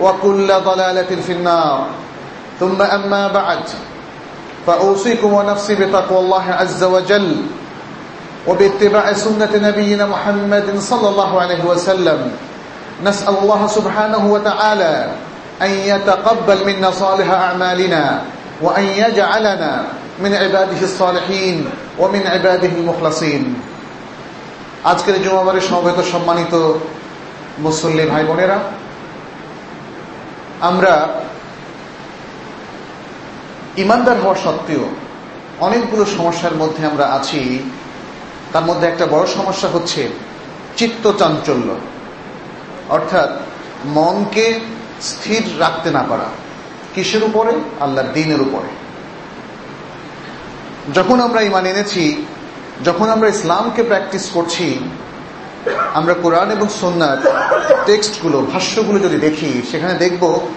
وكل ضلالة في النار ثم أما بعد فأوصيكم ونفسي بتقوى الله عز وجل وباتباع سنة نبينا محمد صلى الله عليه وسلم نسأل الله سبحانه وتعالى أن يتقبل منا صالح أعمالنا وأن يجعلنا من عباده الصالحين ومن عباده المخلصين আজকের জুমাবারের সমবেত সম্মানিত মুসল্লি ভাই বোনেরা আমরা ইমানদার হওয়া সত্ত্বেও অনেকগুলো সমস্যার মধ্যে আমরা আছি। তার মধ্যে একটা বড় সমস্যা হচ্ছে চিত্ত চাঞ্চল্য। অর্থাৎ মনকে স্থির রাখতে না পারা। কিসের উপরে? আল্লাহর দিনের উপরে। যখন আমরা ইমান এনেছি, যখন আমরা ইসলামকে প্র্যাকটিস করছি আমরা কোরআন এবং সন্ন্যার টেক্সটগুলো, ভাষ্যগুলো যদি দেখি, সেখানে দেখব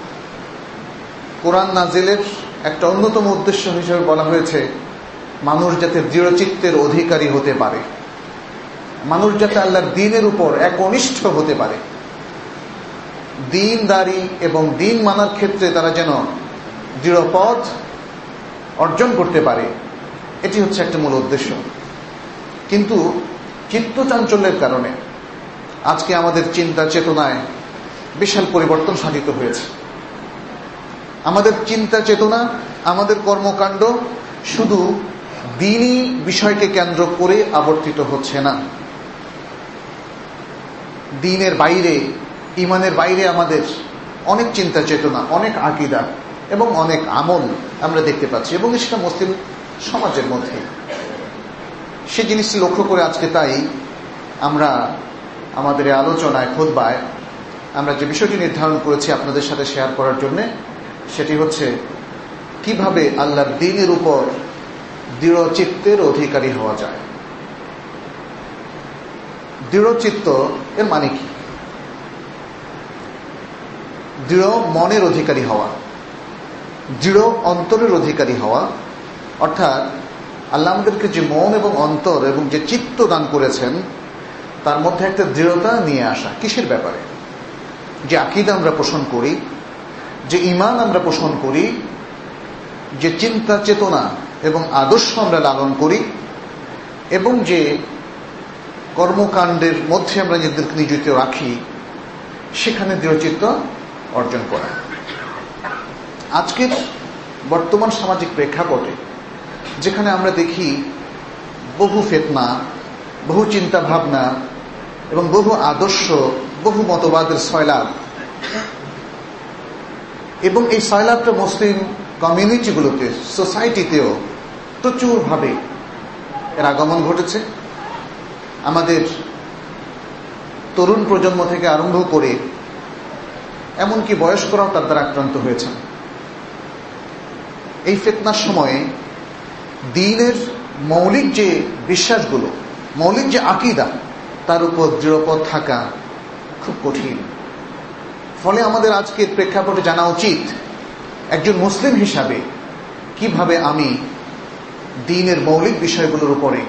কোরআন নাজেলের একটা অন্যতম উদ্দেশ্য হিসেবে বলা হয়েছে, মানুষ যাতে দৃঢ়চিত্তের অধিকারী হতে পারে। মানুষ যাতে আল্লাহর দিনের উপর একনিষ্ঠ হতে পারে। দিনদারি এবং দিন মানার ক্ষেত্রে তারা যেন দৃঢ়পথ অর্জন করতে পারে, এটি হচ্ছে একটা মূল উদ্দেশ্য। কিন্তু চিত্ত চাঞ্চল্যের কারণে আজকে আমাদের চিন্তা, চেতনায় বিশাল পরিবর্তন সাধিত হয়েছে। আমাদের চিন্তা, চেতনা, আমাদের কর্মকাণ্ড শুধু দিনই বিষয়কে কেন্দ্র করে আবর্তিত হচ্ছে না। দিনের বাইরে, ইমানের বাইরে আমাদের অনেক চিন্তা, চেতনা, অনেক আকিদা এবং অনেক আমল আমরা দেখতে পাচ্ছি এবং সেটা মুসলিম সমাজের মধ্যে সে জিনিসটি লক্ষ্য করে আজকে তাই আমরা আমাদের আলোচনায়, খোদবায়, আমরা যে বিষয়টি নির্ধারণ করেছি আপনাদের সাথে শেয়ার করার জন্য, সেটি হচ্ছে কীভাবে আল্লাহর দিনের উপর দৃঢ় চিত্তের অধিকারী হওয়া যায়। দৃঢ় চিত্ত এর মানে কি? দৃঢ় মনের অধিকারী হওয়া, দৃঢ় অন্তরের অধিকারী হওয়া, অর্থাৎ আল্লাহ আমাদেরকে যে মন এবং অন্তর এবং যে চিত্ত দান করেছেন, তার মধ্যে একটা দৃঢ়তা নিয়ে আসা কিসের ব্যাপারে? যে আকিদ আমরা পোষণ করি, যে ইমান আমরা পোষণ করি, যে চিন্তা চেতনা এবং আদর্শ আমরা লালন করি, এবং যে কর্মকাণ্ডের মধ্যে আমরা নিজেদেরকে নিয়োজিত রাখি, সেখানে দৃঢ়চিত্ত অর্জন করা। আজকের বর্তমান সামাজিক প্রেক্ষাপটে যেখানে আমরা দেখি বহু ফেতনা, বহু চিন্তা ভাবনা এবং বহু আদর্শ, বহু মতবাদের সয়লাভ এবং এই সয়লাভটা মুসলিম কমিউনিটিগুলোতে, সোসাইটিতেও প্রচুরভাবে এর আগমন ঘটেছে। আমাদের তরুণ প্রজন্ম থেকে আরম্ভ করে এমনকি বয়স্করাও তার দ্বারা আক্রান্ত হয়েছেন। এই ফেতনার সময়ে দিনের মৌলিক যে বিশ্বাসগুলো, মৌলিক যে আকিদা, তার উপর দৃঢ়পদ থাকা খুব কঠিন। ফলে আমাদের আজকের প্রেক্ষাপটে জানা উচিত, একজন মুসলিম হিসাবে কীভাবে আমি দিনের মৌলিক বিষয়গুলোর উপরে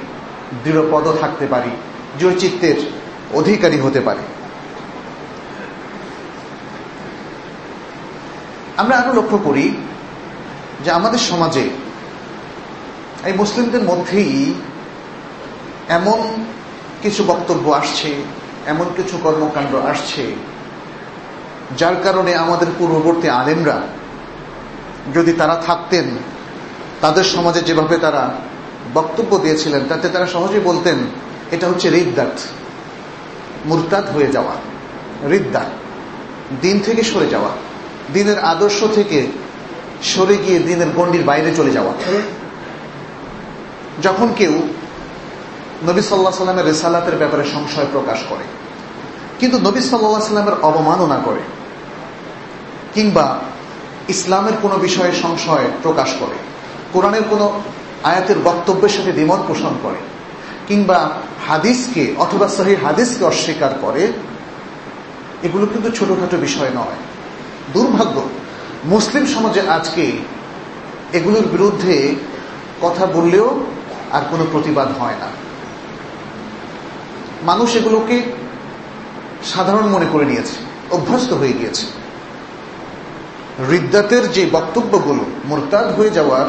দৃঢ়পদ থাকতে পারি, দৃঢ়চিত্তের অধিকারী হতে পারি। আমরা আরও লক্ষ্য করি যে আমাদের সমাজে এই মুসলিমদের মধ্যেই এমন কিছু বক্তব্য আসছে, এমন কিছু কর্মকাণ্ড আসছে, যার কারণে আমাদের পূর্ববর্তী আলেমরা যদি তারা থাকতেন, তাদের সমাজে যেভাবে তারা বক্তব্য দিয়েছিলেন, তাতে তারা সহজেই বলতেন, এটা হচ্ছে রিদ্দাত, মুরতাদ হয়ে যাওয়া রিদ্দা দিন থেকে সরে যাওয়া, দিনের আদর্শ থেকে সরে গিয়ে দিনের গণ্ডির বাইরে চলে যাওয়া। যখন কেউ নবী সাল্লাহ সাল্লামের রেসালাতের ব্যাপারে সংশয় প্রকাশ করে, কিন্তু নবী সাল্লাহ সাল্লামের অবমাননা করে, কিংবা ইসলামের কোনো বিষয়ে সংশয় প্রকাশ করে, কোরআনের কোনো আয়াতের বক্তব্যের সাথে দ্বিমত পোষণ করে, কিংবা হাদিসকে অথবা সহি হাদিসকে অস্বীকার করে, এগুলো কিন্তু ছোটখাটো বিষয় নয়। দুর্ভাগ্য, মুসলিম সমাজে আজকে এগুলোর বিরুদ্ধে কথা বললেও আর কোনো প্রতিবাদ হয় না। মানুষ এগুলোকে সাধারণ মনে করে নিয়েছে, অভ্যস্ত হয়ে গিয়েছে। রিদ্দাতের যে বক্তব্যগুলো, মোরতাদ হয়ে যাওয়ার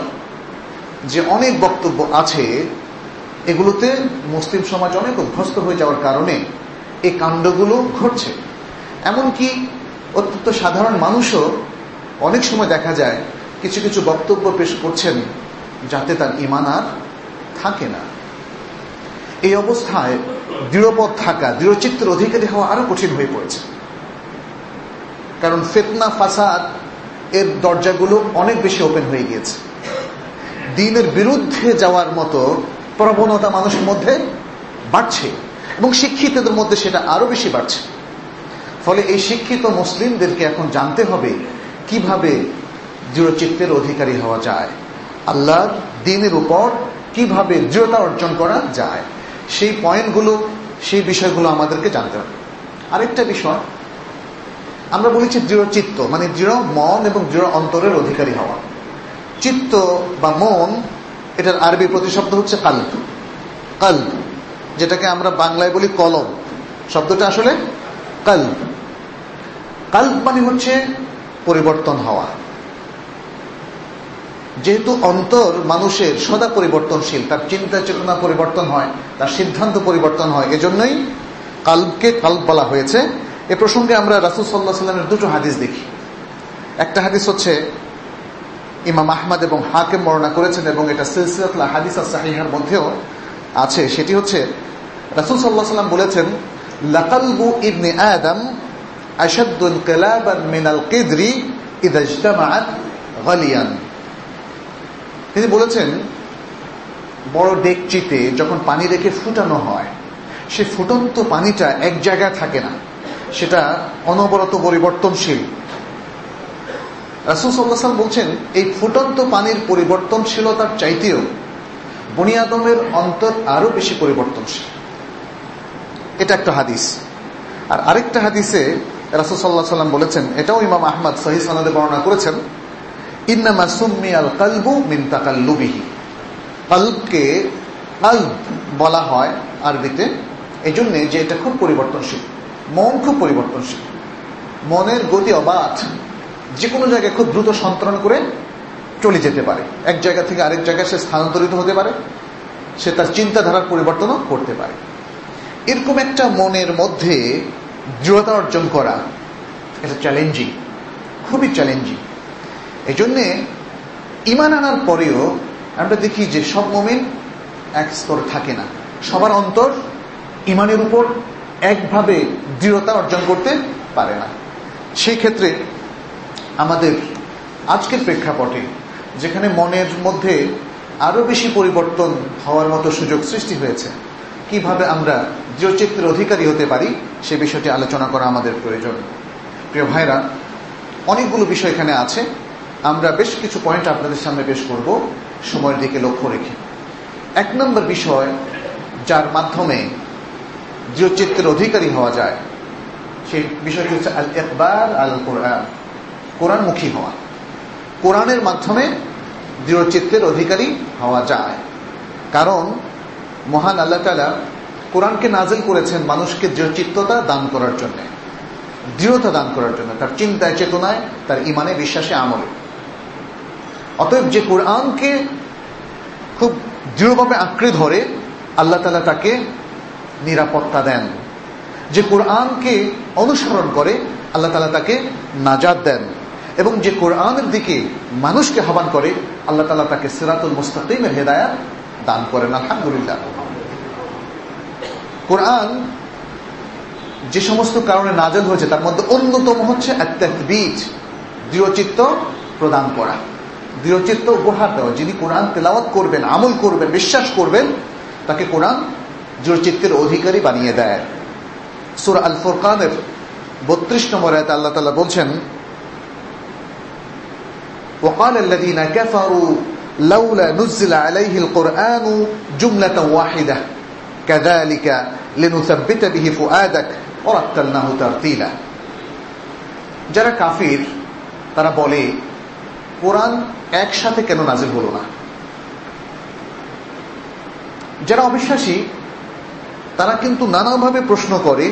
যে অনেক বক্তব্য আছে, এগুলোতে মুসলিম সমাজ অনেক অভ্যস্ত হয়ে যাওয়ার কারণে এই কাণ্ডগুলো ঘটছে। এমনকি অত্যন্ত সাধারণ মানুষও অনেক সময় দেখা যায়, কিছু কিছু বক্তব্য পেশ করছেন যাতে তার ইমান আর থাকে না। এই অবস্থায় দৃঢ়পদ থাকা দৃঢ়চিত্রের অধিকারী হওয়া আরও কঠিন হয়ে পড়েছে। কারণ ফেতনা, ফাসাদ এর দরজাগুলো অনেক বেশি ওপেন হয়ে গিয়েছে। দিনের বিরুদ্ধে যাওয়ার মতো প্রবণতা মানুষের মধ্যে বাড়ছে এবং শিক্ষিতদের মধ্যে সেটা আরও বেশি বাড়ছে। ফলে এই শিক্ষিত মুসলিমদেরকে এখন জানতে হবে কীভাবে দৃঢ়চিত্তের অধিকারী হওয়া যায়। আল্লাহর দিনের উপর কীভাবে দৃঢ়তা অর্জন করা যায়, সেই পয়েন্টগুলো, সেই বিষয়গুলো আমাদেরকে জানতে হবে। আরেকটা বিষয়, আমরা বলেছি দৃঢ় চিত্ত মানে দৃঢ় মন এবং দৃঢ় অন্তরের অধিকারী হওয়া। চিত্ত বা মন, এটার আরবি প্রতিশব্দ হচ্ছে কাল্প। কাল্প, যেটাকে আমরা বাংলায় বলি কলম। শব্দটা আসলে কাল্প। কাল্প মানে হচ্ছে পরিবর্তন হওয়া। যেহেতু অন্তর মানুষের সদা পরিবর্তনশীল, তার চিন্তা চেতনা পরিবর্তন হয়, তার সিদ্ধান্ত পরিবর্তন হয়, এজন্যই কাল্পকে কাল্প বলা হয়েছে। এ প্রসঙ্গে আমরা রাসুল সাল্লাহ সাল্লামের দুটো হাদিস দেখি। একটা হাদিস হচ্ছে ইমাম আহমদ এবং হাকে বর্ণনা করেছেন এবং এটা সিলসিলাতুল হাদিস সাহিহার মধ্যেও আছে। সেটি হচ্ছে রাসুল সাল্লাহ সাল্লাম বলেছেন, লাকালবু ইবনে আদম আশাদ্দুল কেলাবান মিনাল কিদরি ইদাজতামাআত গালিয়ান। তিনি বলেছেন, বড় ডেকচিতে যখন পানি রেখে ফুটানো হয়, সে ফুটন্ত পানিটা এক জায়গায় থাকে না। সেটা অনবরত পরিবর্তনশীল। রাসুল সাল্লাহাম বলছেন, এই ফুটন্ত পানির পরিবর্তনশীলতার চাইতেও বনিয়াদমের অন্তর আরও বেশি পরিবর্তনশীল। এটা একটা হাদিস। আর আরেকটা হাদিসে রাসুল সাল্লাহ সাল্লাম বলেছেন, এটাও ইমাম আহমদ সহি সনদে বর্ণনা করেছেন ইন্নামা সুম্মি আল কালবু মিন তাকাল্লুবিহি। কাল্বকে কাল্ব বলা হয় আরবিতে। এই জন্যে যে এটা খুব পরিবর্তনশীল। মন খুব পরিবর্তনশীল। মনের গতি অবাধ। যে কোনো জায়গায় খুব দ্রুত সন্তরণ করে চলে যেতে পারে। এক জায়গা থেকে আরেক জায়গায় সে স্থানান্তরিত হতে পারে। সে তার চিন্তাধারার পরিবর্তনও করতে পারে। এরকম একটা মনের মধ্যে দৃঢ়তা অর্জন করা, এটা চ্যালেঞ্জিং খুবই চ্যালেঞ্জিং এই জন্যে ইমান আনার পরেও আমরা দেখি যে সব মোমেন এক স্তর থাকে না। সবার অন্তর ইমানের উপর একভাবে দৃঢ়তা অর্জন করতে পারে না। সেই ক্ষেত্রে আমাদের আজকের প্রেক্ষাপটে যেখানে মনের মধ্যে আরও বেশি পরিবর্তন হওয়ার মতো সুযোগ সৃষ্টি হয়েছে, কীভাবে আমরা দৃঢ়চিত্রের অধিকারী হতে পারি, সে বিষয়টি আলোচনা করা আমাদের প্রয়োজন। প্রিয় ভাইরা, অনেকগুলো বিষয় এখানে আছে। আমরা বেশ কিছু পয়েন্ট আপনাদের সামনে পেশ করব। সময়ের দিকে লক্ষ্য রেখে। এক নম্বর বিষয়, যার মাধ্যমে দৃঢ়চিত্রের অধিকারী হওয়া যায়, সেই বিষয়টি হচ্ছে আল একবার আল কোরআন কোরআনমুখী হওয়া। কোরআনের মাধ্যমে দৃঢ়চিত্তের অধিকারী হওয়া যায়। কারণ, মহান আল্লাহ তালা কোরআনকে নাজেল করেছেন মানুষকে দৃঢ়চিত্ততা দান করার জন্য। দৃঢ়তা দান করার জন্য, তার চিন্তায়, চেতনায়, তার ইমানে বিশ্বাসে আমলে। অতএব যে কোরআনকে খুব দৃঢ়ভাবে আঁকড়ে ধরে, আল্লাহ তালা তাকে নিরাপত্তা দেন। যে কোরআনকে অনুসরণ করে, আল্লাহ তালা তাকে নাজাদ দেন। এবং যে কোরআনের দিকে মানুষকে আহ্বান করে, আল্লাহ তালা তাকে সিরাতুল মুস্তাকিমের হেদায়াত দান করেন, আলহামদুলিল্লাহ। কোরআন যে সমস্ত কারণে নাজেল হয়েছে, তার মধ্যে অন্যতম হচ্ছে এক বীজ দৃঢ়চিত্ত প্রদান করা। দৃঢ়চিত্ত উপহার দেওয়া যিনি কোরআন তেলাওয়াত করবেন আমল করবেন বিশ্বাস করবেন তাকে কোরআন দৃঢ়চিত্তের অধিকারী বানিয়ে দেয় সুর আল ফোরকানের বত্রিশ নম্বর আয়তে আল্লাহ তালা বলছেন وقال الذين كفروا لولا نزل عليه القرآن جملة واحدة كذلك لنثبت به فؤادك ورتلناه ترتيلا যারা কাফির তারা বলে কোরআন একসাথে কেন নাজিল হলো না? যারা অবিশ্বাসী, তারা কিন্তু নানাভাবে প্রশ্ন করে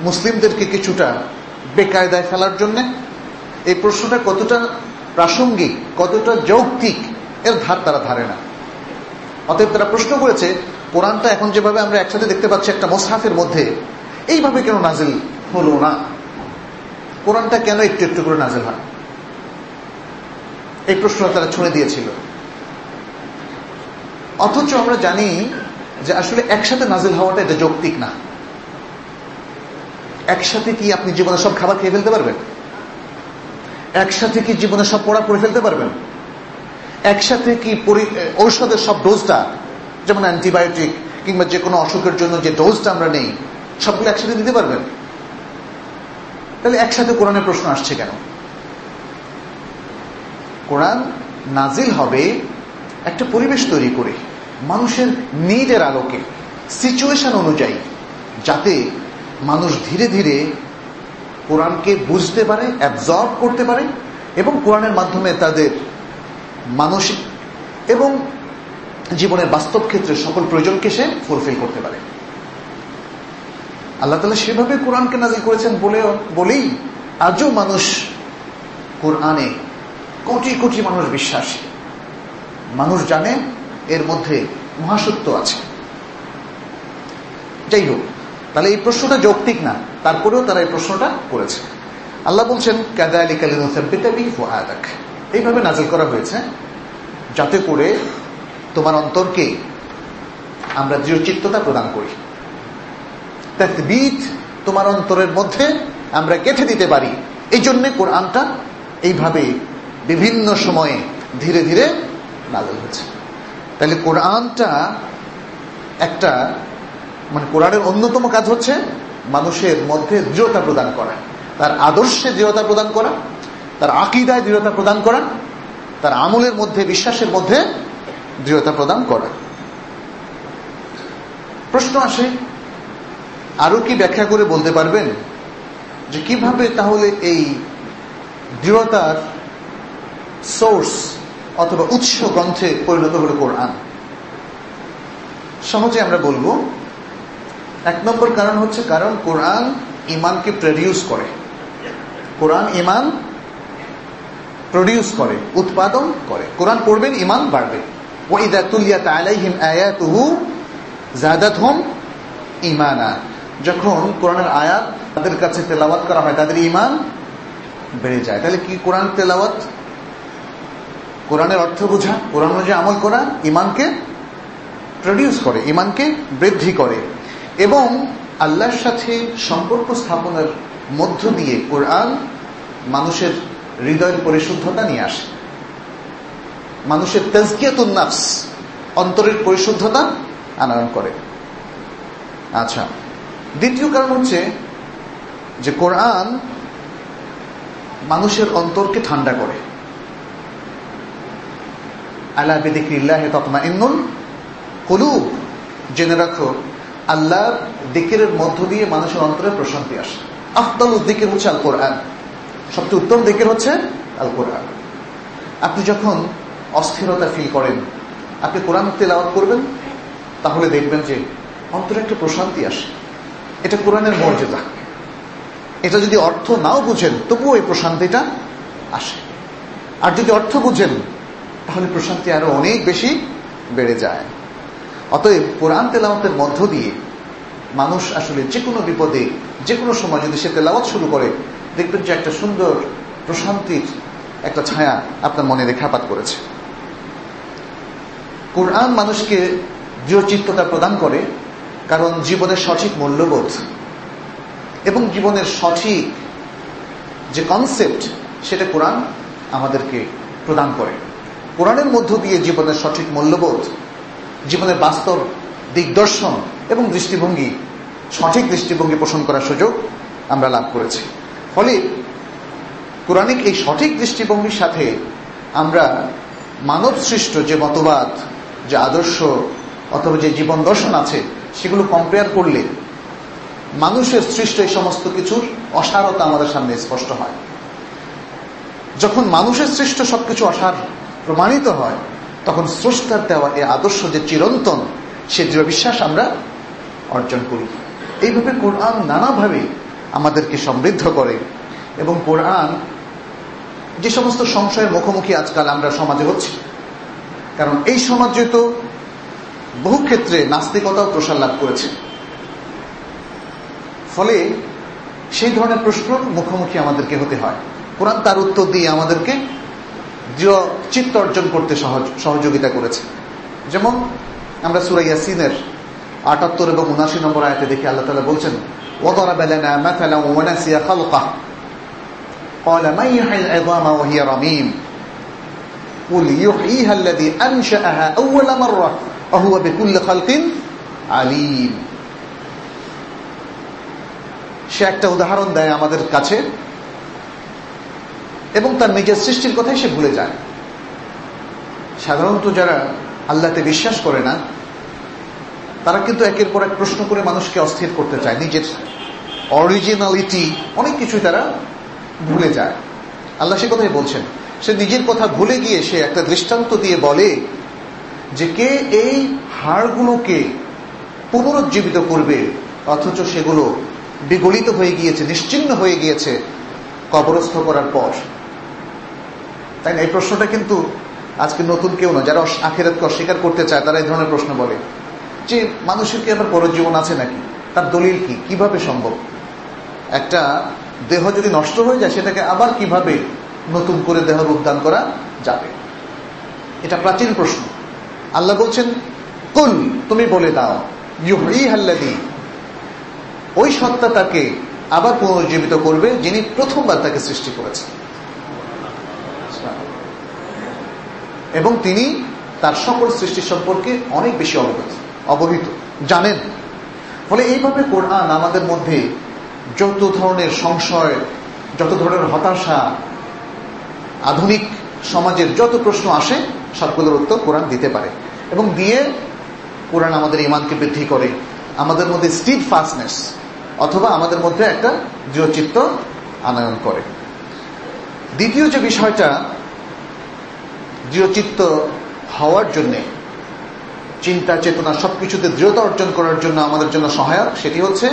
মুসলিমদেরকে কিছুটা বেকায়দায় ফেলার জন্য। এই প্রশ্নটা কতটা প্রাসঙ্গিক, কতটা যৌক্তিক, এর ধার তারা ধারে না। অতএব তারা প্রশ্ন করেছে, কোরআনটা এখন যেভাবে আমরা একসাথে দেখতে পাচ্ছি একটা মোসাফের মধ্যে, এইভাবে কেন নাজিল হলো না? কোরআনটা কেন একটু একটু করে নাজিল হয়? এই প্রশ্ন তারা ছুঁড়ে দিয়েছিল। অথচ আমরা জানি যে আসলে একসাথে নাজিল হওয়াটা এটা যৌক্তিক না। একসাথে কি আপনি জীবনে সব খাবার খেয়ে ফেলতে পারবেন? একসাথে কি জীবনে সব পড়া পড়ে ফেলতে পারবেন? একসাথে কি ঔষধের সব ডোজটা, যেমন অ্যান্টিবায়োটিক কিংবা যে কোনো অসুখের জন্য যে ডোজটা আমরা নেই, সবগুলো একসাথে দিতে পারবেন? তাহলে একসাথে কোরআনের প্রশ্ন আসছে কেন? কোরআন নাজিল হবে একটা পরিবেশ তৈরি করে, মানুষের নিডের আলোকে সিচুয়েশন অনুযায়ী, যাতে মানুষ ধীরে ধীরে কোরআনকে বুঝতে পারে অ্যাবজর্ব করতে পারে এবং কোরআনের মাধ্যমে তাদের মানসিক এবং জীবনের বাস্তব ক্ষেত্রে সকল প্রয়োজনকে সে ফুলফিল করতে পারে। আল্লাহ তালা সেভাবে কোরআনকে নাজিল করেছেন বলে বলেই আজও মানুষ কোরআনে কোটি কোটি মানুষ বিশ্বাসী। মানুষ জানে এর মধ্যে মহাসত্য আছে। যাই হোক, তাহলে এই প্রশ্নটা যৌক্তিক না, তারপরেও তারা এই প্রশ্নটা করেছে। আল্লাহ বলছেন কাদা আলী কালিনী এইভাবে নাজিল করা হয়েছে, যাতে করে তোমার অন্তরকে আমরা দৃঢ়চিত্ততা প্রদান করি। বীজ তোমার অন্তরের মধ্যে আমরা গেঁথে দিতে পারি। এই জন্যে কোরআনটা এইভাবে বিভিন্ন সময়ে ধীরে ধীরে নাজল হয়েছে। তাহলে কোরআনটা একটা মানে কোরআনের অন্যতম কাজ হচ্ছে মানুষের মধ্যে দৃঢ়তা প্রদান করা, তার আদর্শে দৃঢ়তা প্রদান করা, তার আকিদায় দৃঢ়তা প্রদান করা, তার আমলের মধ্যে, বিশ্বাসের মধ্যে দৃঢ়তা প্রদান করা। প্রশ্ন আসে, আরও কি ব্যাখ্যা করে বলতে পারবেন যে কীভাবে তাহলে এই দৃঢ়তার সোর্স অথবা উৎস গ্রন্থে পরিণত হলো কোরআন। সহজে আমরা বলব, এক নম্বর কারণ হচ্ছে কারণ কোরআন ইমানকে প্রডিউস করে। কোরআন ইমান প্রডিউস করে, উৎপাদন করে। কোরআন পড়বেন, ইমান বাড়বে। ওইদা তুলিয়াত জাদাত ইমানা যখন কোরআনের আয়াত তাদের কাছে তেলাওয়াত করা হয়, তাদের ইমান বেড়ে যায়। তাহলে কি কোরআন তেলাওয়াত কোরআনের অর্থ বোঝা, কোরআন অনুযায়ী আমল করা ইমানকে প্রডিউস করে ইমানকে বৃদ্ধি করে। এবং আল্লাহর সাথে সম্পর্ক স্থাপনের মধ্য দিয়ে কোরআন মানুষের হৃদয়ের পরিশুদ্ধতা নিয়ে আসে। মানুষের তেজকিয়াতুন নাফস, অন্তরের পরিশুদ্ধতা আনয়ন করে। আচ্ছা দ্বিতীয় কারণ হচ্ছে যে কোরআন মানুষের অন্তরকে ঠান্ডা করে। আল্লাহ বেদিকিল্লাহ তৎমা ইন্নুল কলুব। জেনে রাখো, আল্লাহ দিকের মধ্য দিয়ে মানুষের অন্তরে প্রশান্তি আসে। আফতাল উদ্দিকের হচ্ছে আল কোরআন সবচেয়ে উত্তম দিকের হচ্ছে আল কোরআন আপনি যখন অস্থিরতা ফিল করেন, আপনি কোরআন তেলাওয়াত করবেন, তাহলে দেখবেন যে অন্তরে একটা প্রশান্তি আসে। এটা কোরআনের মর্যাদা। এটা যদি অর্থ নাও বুঝেন, তবুও এই প্রশান্তিটা আসে। আর যদি অর্থ বুঝেন তাহলে প্রশান্তি আরও অনেক বেশি বেড়ে যায়। অতএব কোরআন তেলাওয়াতের মধ্য দিয়ে মানুষ আসলে যে কোনো বিপদে, যে কোনো সময় যদি সে তেলাওয়াত শুরু করে, দেখবেন যে একটা সুন্দর প্রশান্তির একটা ছায়া আপনার মনে রেখাপাত করেছে। কোরআন মানুষকে দৃঢ়চিত্ততা প্রদান করে কারণ জীবনের সঠিক মূল্যবোধ এবং জীবনের সঠিক যে কনসেপ্ট সেটা কোরআন আমাদেরকে প্রদান করে। কোরআনের মধ্য দিয়ে জীবনের সঠিক মূল্যবোধ, জীবনের বাস্তব দিগদর্শন এবং দৃষ্টিভঙ্গি, সঠিক দৃষ্টিভঙ্গি পোষণ করার সুযোগ আমরা লাভ করেছি। ফলে কোরআনিক এই সঠিক দৃষ্টিভঙ্গির সাথে আমরা মানব সৃষ্ট যে মতবাদ, যে আদর্শ অথবা যে জীবন দর্শন আছে, সেগুলো কম্পেয়ার করলে মানুষের সৃষ্ট এই সমস্ত কিছুর অসারতা আমাদের সামনে স্পষ্ট হয়। যখন মানুষের সৃষ্ট সবকিছু অসার প্রমাণিত হয়, তখন স্রষ্টার দেওয়া এই আদর্শ যে চিরন্তন, সে দৃঢ় বিশ্বাস আমরা অর্জন করি। এইভাবে কোরআন নানাভাবে আমাদেরকে সমৃদ্ধ করে এবং কোরআন যে সমস্ত সংশয়ের মুখোমুখি আজকাল আমরা সমাজে হচ্ছি। কারণ এই সমাজে তো বহু ক্ষেত্রে নাস্তিকতাও প্রসার লাভ করেছে। ফলে সেই ধরনের প্রশ্ন মুখোমুখি আমাদেরকে হতে হয়। কোরআন তার উত্তর দিয়ে আমাদেরকে দৃঢ় চিত্ত অর্জন করতে সহজ সহযোগিতা করেছে যেমন আমরা সুরাইয়া সিনের আটাত্তর এবং উনাশি নম্বর আয়তে দেখি আল্লাহ তালা বলছেন وضرب لنا مثلا ونسي خلقه قال من يحيي العظام وهي رميم قل يحييها الذي أنشأها أول مرة وهو بكل خلق عليم সে একটা উদাহরণ দেয় আমাদের কাছে এবং তার নিজের সৃষ্টির কথাই সে ভুলে যায়। সাধারণত যারা আল্লাহতে বিশ্বাস করে না, তারা কিন্তু একের পর এক প্রশ্ন করে মানুষকে অস্থির করতে চায়। নিজের অরিজিনালিটি অনেক কিছুই তারা ভুলে যায়। আল্লাহ সে কথাই বলছেন, সে নিজের কথা ভুলে গিয়ে সে একটা দৃষ্টান্ত দিয়ে বলে যে কে এই হাড়গুলোকে পুনরুজ্জীবিত করবে, অথচ সেগুলো বিগলিত হয়ে গিয়েছে, নিশ্চিন্ন হয়ে গিয়েছে কবরস্থ করার পর। তাই না? এই প্রশ্নটা কিন্তু আজকে নতুন কেউ না যারা আখেরাতকে অস্বীকার করতে চায়, তারা এই ধরনের প্রশ্ন বলে। যে মানুষের কি আবার পরজীবন আছে নাকি? তার দলিল কি? কীভাবে সম্ভব? একটা দেহ যদি নষ্ট হয়ে যায়, সেটাকে আবার কীভাবে নতুন করে দেহ রূপদান করা যাবে? এটা প্রাচীন প্রশ্ন। আল্লাহ বলছেন, কুল, তুমি বলে দাও ইউহি হাল্লাদি ওই সত্তা তাকে আবার পুনর্জীবিত করবে যিনি প্রথমবার তাকে সৃষ্টি করেছেন। এবং তিনি তার সকল সৃষ্টি সম্পর্কে অনেক বেশি অবগত, অবহিত, জানেন। ফলে এইভাবে কোরআন আমাদের মধ্যে যত ধরনের সংশয়, যত ধরনের হতাশা, আধুনিক সমাজের যত প্রশ্ন আসে, সবগুলোর উত্তর কোরআন দিতে পারে। এবং দিয়ে কোরআন আমাদের ইমানকে বৃদ্ধি করে, আমাদের মধ্যে স্টিড ফাস্টনেস অথবা আমাদের মধ্যে একটা দৃঢ়চিত্ত আনয়ন করে। দ্বিতীয় যে বিষয়টা দৃঢ়চিত্ত হওয়ার জন্যে, চিন্তা, চেতনা সবকিছুতে দৃঢ়তা অর্জন করার জন্য আমাদের জন্য সহায়ক, সেটি হচ্ছে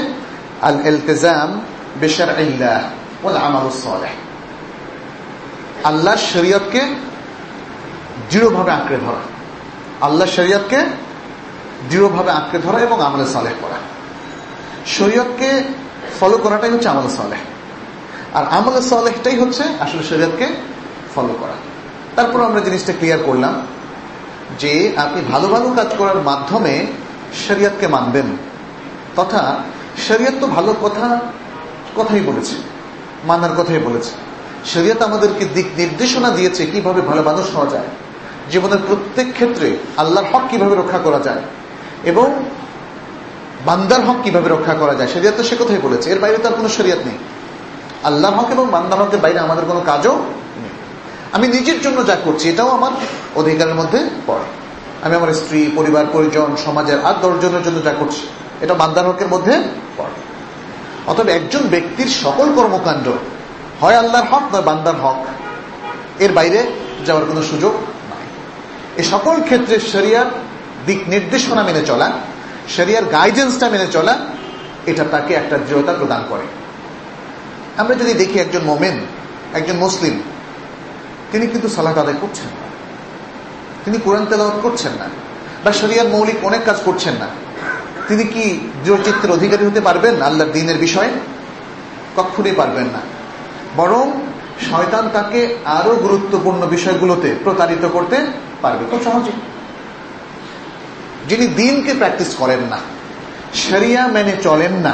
আল এলতেজাম বেশার আমালুসলেহ আল্লাহর শরীয়তকে দৃঢ়ভাবে আঁকড়ে ধরা। আল্লাহ শরীয়তকে দৃঢ়ভাবে আঁকড়ে ধরা এবং আমলে সালেহ করা। শরীয়তকে ফলো করাটাই হচ্ছে আমল সালেহ। আর আমল সালেহটাই হচ্ছে আসলে শরীয়তকে ফলো করা। তারপর আমরা জিনিসটা ক্লিয়ার করলাম যে আপনি ভালো ভালো কাজ করার মাধ্যমে শরিয়তকে মানবেন, তথা শরিয়ত তো ভালো কথা, কথাই বলেছে, মানার কথাই বলেছে। শরিয়ত আমাদেরকে দিক নির্দেশনা দিয়েছে কীভাবে ভালো মানুষ হওয়া যায়, জীবনের প্রত্যেক ক্ষেত্রে আল্লাহর হক কীভাবে রক্ষা করা যায়, এবং বান্দার হক কীভাবে রক্ষা করা যায়, শরিয়াত তো সে কথাই বলেছে। এর বাইরে তার কোনো শরিয়াত নেই। আল্লাহর হক এবং বান্দার হকের বাইরে আমাদের কোনো কাজও আমি নিজের জন্য যা করছি, এটাও আমার অধিকারের মধ্যে পড়ে। আমি আমার স্ত্রী, পরিবার, পরিজন, সমাজের আর দশজনের জন্য যা করছি, এটা বান্দার হকের মধ্যে পড়ে। অথবা একজন ব্যক্তির সকল কর্মকাণ্ড হয় আল্লাহর হক নয় বান্দার হক, এর বাইরে যাওয়ার কোনো সুযোগ নাই। এ সকল ক্ষেত্রে শরিয়ার দিক নির্দেশনা মেনে চলা, শরিয়ার গাইডেন্সটা মেনে চলা, এটা তাকে একটা দৃঢ়তা প্রদান করে। আমরা যদি দেখি একজন মোমেন, একজন মুসলিম তিনি কিন্তু সালাত আদায় করছেন না। তিনি কোরআন তেলাওয়াত করছেন না। বা শরিয়ার মৌলিক অনেক কাজ করছেন না। তিনি কি দৃঢ়চিত্রের অধিকারী হতে পারবেন আল্লাহর দিনের বিষয়ে? কখনই পারবেন না। বরং শয়তান তাকে আরও গুরুত্বপূর্ণ বিষয়গুলোতে প্রতারিত করতে পারবে খুব সহজে। যিনি দিনকে প্র্যাকটিস করেন না, শরিয়া মেনে চলেন না,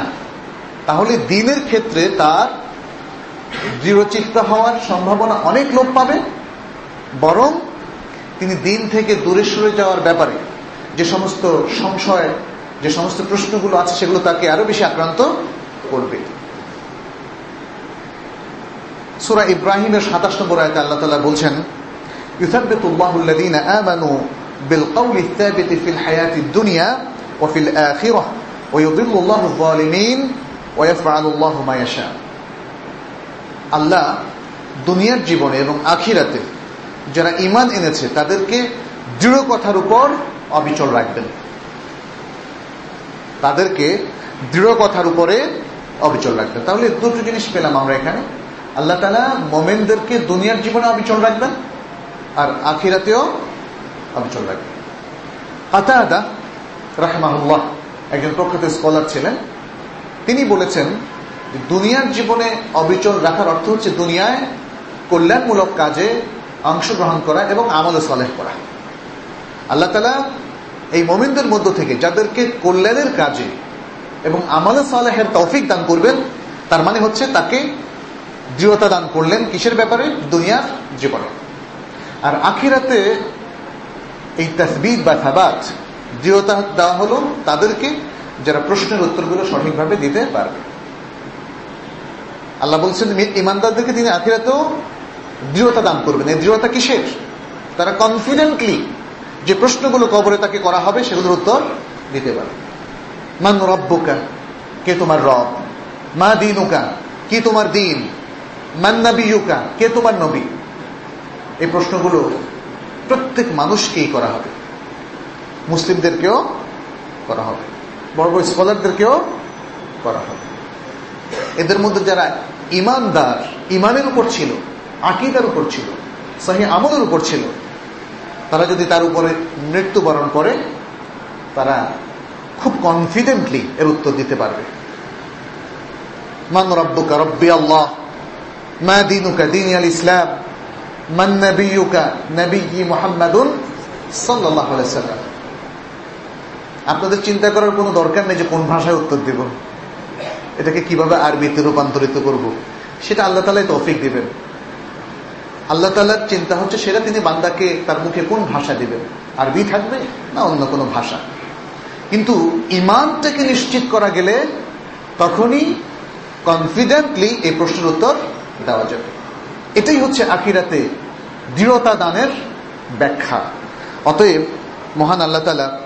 তাহলে দিনের ক্ষেত্রে তার দৃঢ়চিত্ত হওয়ার সম্ভাবনা অনেক লোক পাবে বরং তিনি দিন থেকে দূরে সরে যাওয়ার ব্যাপারে যে সমস্ত সংশয় যে সমস্ত প্রশ্নগুলো আছে সেগুলো তাকে আরো বেশি আক্রান্ত করবে সুরা ইব্রাহিমের সাতাশ নম্বর আয়তে আল্লাহ তালা বলছেন يثبت الله الذين آمنوا بالقول الثابت في الحياة الدنيا وفي الآخرة ويضل الله الظالمين ويفعل الله ما يشاء আল্লাহ দুনিয়ার জীবনে এবং আখিরাতে যারা ইমান এনেছে, তাদেরকে দৃঢ় কথার উপর অবিচল রাখবেন। তাদেরকে দৃঢ় কথার উপরে অবিচল রাখবেন। তাহলে দুটো জিনিস পেলাম আমরা এখানে। আল্লাহ তালা মোমেনদেরকে দুনিয়ার জীবনে অবিচল রাখবেন আর আখিরাতেও অবিচল রাখবেন। কাতাদা রাহমাহুল্লাহ, একজন প্রখ্যাত স্কলার ছিলেন। তিনি বলেছেন দুনিয়ার জীবনে অবিচল রাখার অর্থ হচ্ছে দুনিয়ায় কল্যাণমূলক কাজে অংশগ্রহণ করা এবং আমলে সলেহ করা। আল্লাহ তালা এই মোমিনদের মধ্য থেকে যাদেরকে কল্যাণের কাজে এবং আমলে সালেহের তৌফিক দান করবেন, তার মানে হচ্ছে তাকে দৃঢ়তা দান করলেন কিসের ব্যাপারে? দুনিয়ার জীবনে। আর আখিরাতে এই তসবিদ বা থাবাত দৃঢ়তা দেওয়া হলো তাদেরকে যারা প্রশ্নের উত্তরগুলো সঠিকভাবে দিতে পারবে। আল্লাহ বলছেন ইমানদারদেরকে তিনি আখিরাতেও দৃঢ়তা দান করবেন। এই দৃঢ়তা কিসের? তারা কনফিডেন্টলি যে প্রশ্নগুলো কবরে তাকে করা হবে, সেগুলোর উত্তর দিতে পারে মান রব্বুকা, কে তোমার রব? মা দিনুকা, কি তোমার দিন? মান নবীকা কে তোমার নবী? এই প্রশ্নগুলো প্রত্যেক মানুষকেই করা হবে। মুসলিমদেরকেও করা হবে। বড় বড় স্কলারদেরকেও করা হবে। এদের মধ্যে যারা ইমানদার, ইমানের উপর ছিল, আকিদার উপর ছিল, সাহি আমলের উপর ছিল, তারা যদি তার উপরে মৃত্যুবরণ করে, তারা খুব কনফিডেন্টলি এর উত্তর দিতে পারবে। মান রব্বুকা রব্বি আল্লাহ, মা দিনুকা দিন আল ইসলাম, মান নবীকা নবী মোহাম্মদুন সাল্লাহ সাল্লাম আপনাদের চিন্তা করার কোনো দরকার নেই যে কোন ভাষায় উত্তর দেব। এটাকে কীভাবে আরবিতে রূপান্তরিত করব? সেটা আল্লাহ তালাই তৌফিক দিবেন। আল্লাহ তালার চিন্তা হচ্ছে সেটা তিনি বান্দাকে তার মুখে কোন ভাষা দিবেন? আরবি থাকবে না অন্য কোনো ভাষা? কিন্তু ইমানটাকে নিশ্চিত করা গেলে তখনই কনফিডেন্টলি এই প্রশ্নের উত্তর দেওয়া যাবে। এটাই হচ্ছে আখিরাতে দৃঢ়তা দানের ব্যাখ্যা। অতএব মহান আল্লাহ তালা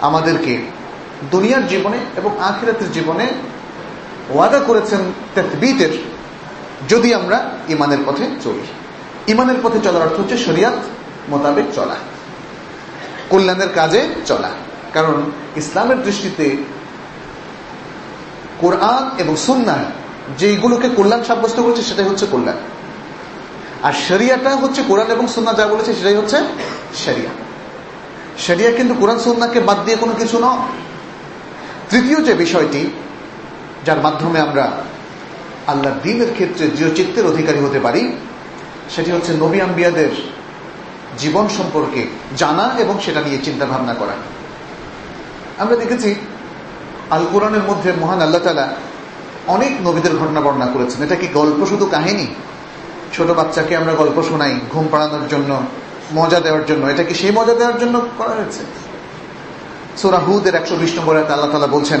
আমাদেরকে দুনিয়ার জীবনে এবং আখিরাতের জীবনে ওয়াদা করেছেন তেতবিতের যদি আমরা ইমানের পথে চলি। ইমানের পথে চলার অর্থ হচ্ছে শরিয়াত মোতাবেক চলা, কল্যাণের কাজে চলা। কারণ ইসলামের দৃষ্টিতে কোরআন এবং সুন্না যেইগুলোকে কল্যাণ সাব্যস্ত করেছে সেটাই হচ্ছে কল্যাণ। আর শরিয়াটা হচ্ছে কোরআন এবং সুন্না যা বলেছে সেটাই হচ্ছে শরিয়া শরিয়া কিন্তু কোরআন সুন্নাকে বাদ দিয়ে কোনো কিছু নয়। তৃতীয় যে বিষয়টি যার মাধ্যমে আমরা আল্লাহ দিনের ক্ষেত্রে যে চিত্তের অধিকারী হতে পারি, সেটি হচ্ছে নবী আম্বিয়াদের জীবন সম্পর্কে জানা এবং সেটা নিয়ে চিন্তা ভাবনা করা। আমরা দেখেছি আল কোরআনের মধ্যে মহান আল্লাহ তালা অনেক নবীদের ঘটনা বর্ণনা করেছেন। এটা কি গল্প শুধু কাহিনী? ছোট বাচ্চাকে আমরা গল্প শোনাই, ঘুম পাড়ানোর জন্য, মজা দেওয়ার জন্য। এটা কি সেই মজা দেওয়ার জন্য করা হয়েছে? সুরাহুদের একশো বিশ নম্বর আল্লাহ তালা বলছেন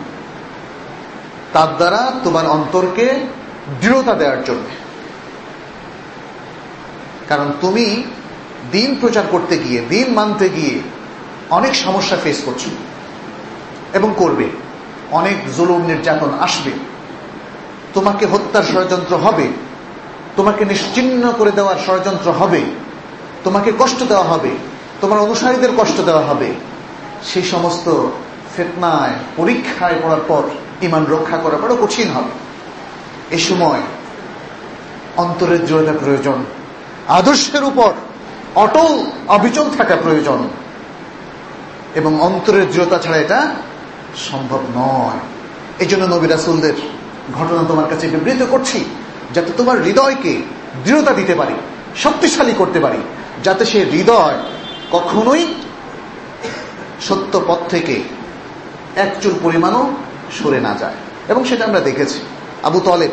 তার দ্বারা তোমার অন্তরকে দৃঢ়তা দেওয়ার জন্য। কারণ তুমি দিন প্রচার করতে গিয়ে, দিন মানতে গিয়ে অনেক সমস্যা ফেস করছ এবং করবে। অনেক জুলুম, নির্যাতন আসবে। তোমাকে হত্যার ষড়যন্ত্র হবে। তোমাকে নিশ্চিন্ন করে দেওয়ার ষড়যন্ত্র হবে। তোমাকে কষ্ট দেওয়া হবে। তোমার অনুসারীদের কষ্ট দেওয়া হবে। সেই সমস্ত ফেতনায়, পরীক্ষায় পড়ার পর ইমান রক্ষা করা বড় কঠিন হবে। এ সময় অন্তরের দৃঢ়তা প্রয়োজন। আদর্শের উপর অটল অবিচল থাকা প্রয়োজন। এবং অন্তরের দৃঢ়তা ছাড়া এটা সম্ভব নয়। এই জন্য নবী রাসুলদের ঘটনা তোমার কাছে বিবৃত করছি, যাতে তোমার হৃদয়কে দৃঢ়তা দিতে পারি, শক্তিশালী করতে পারি, যাতে সে হৃদয় কখনোই সত্য পথ থেকে একচুল পরিমাণও সরে না যায়। এবং সেটা আমরা দেখেছি। আবু তলেব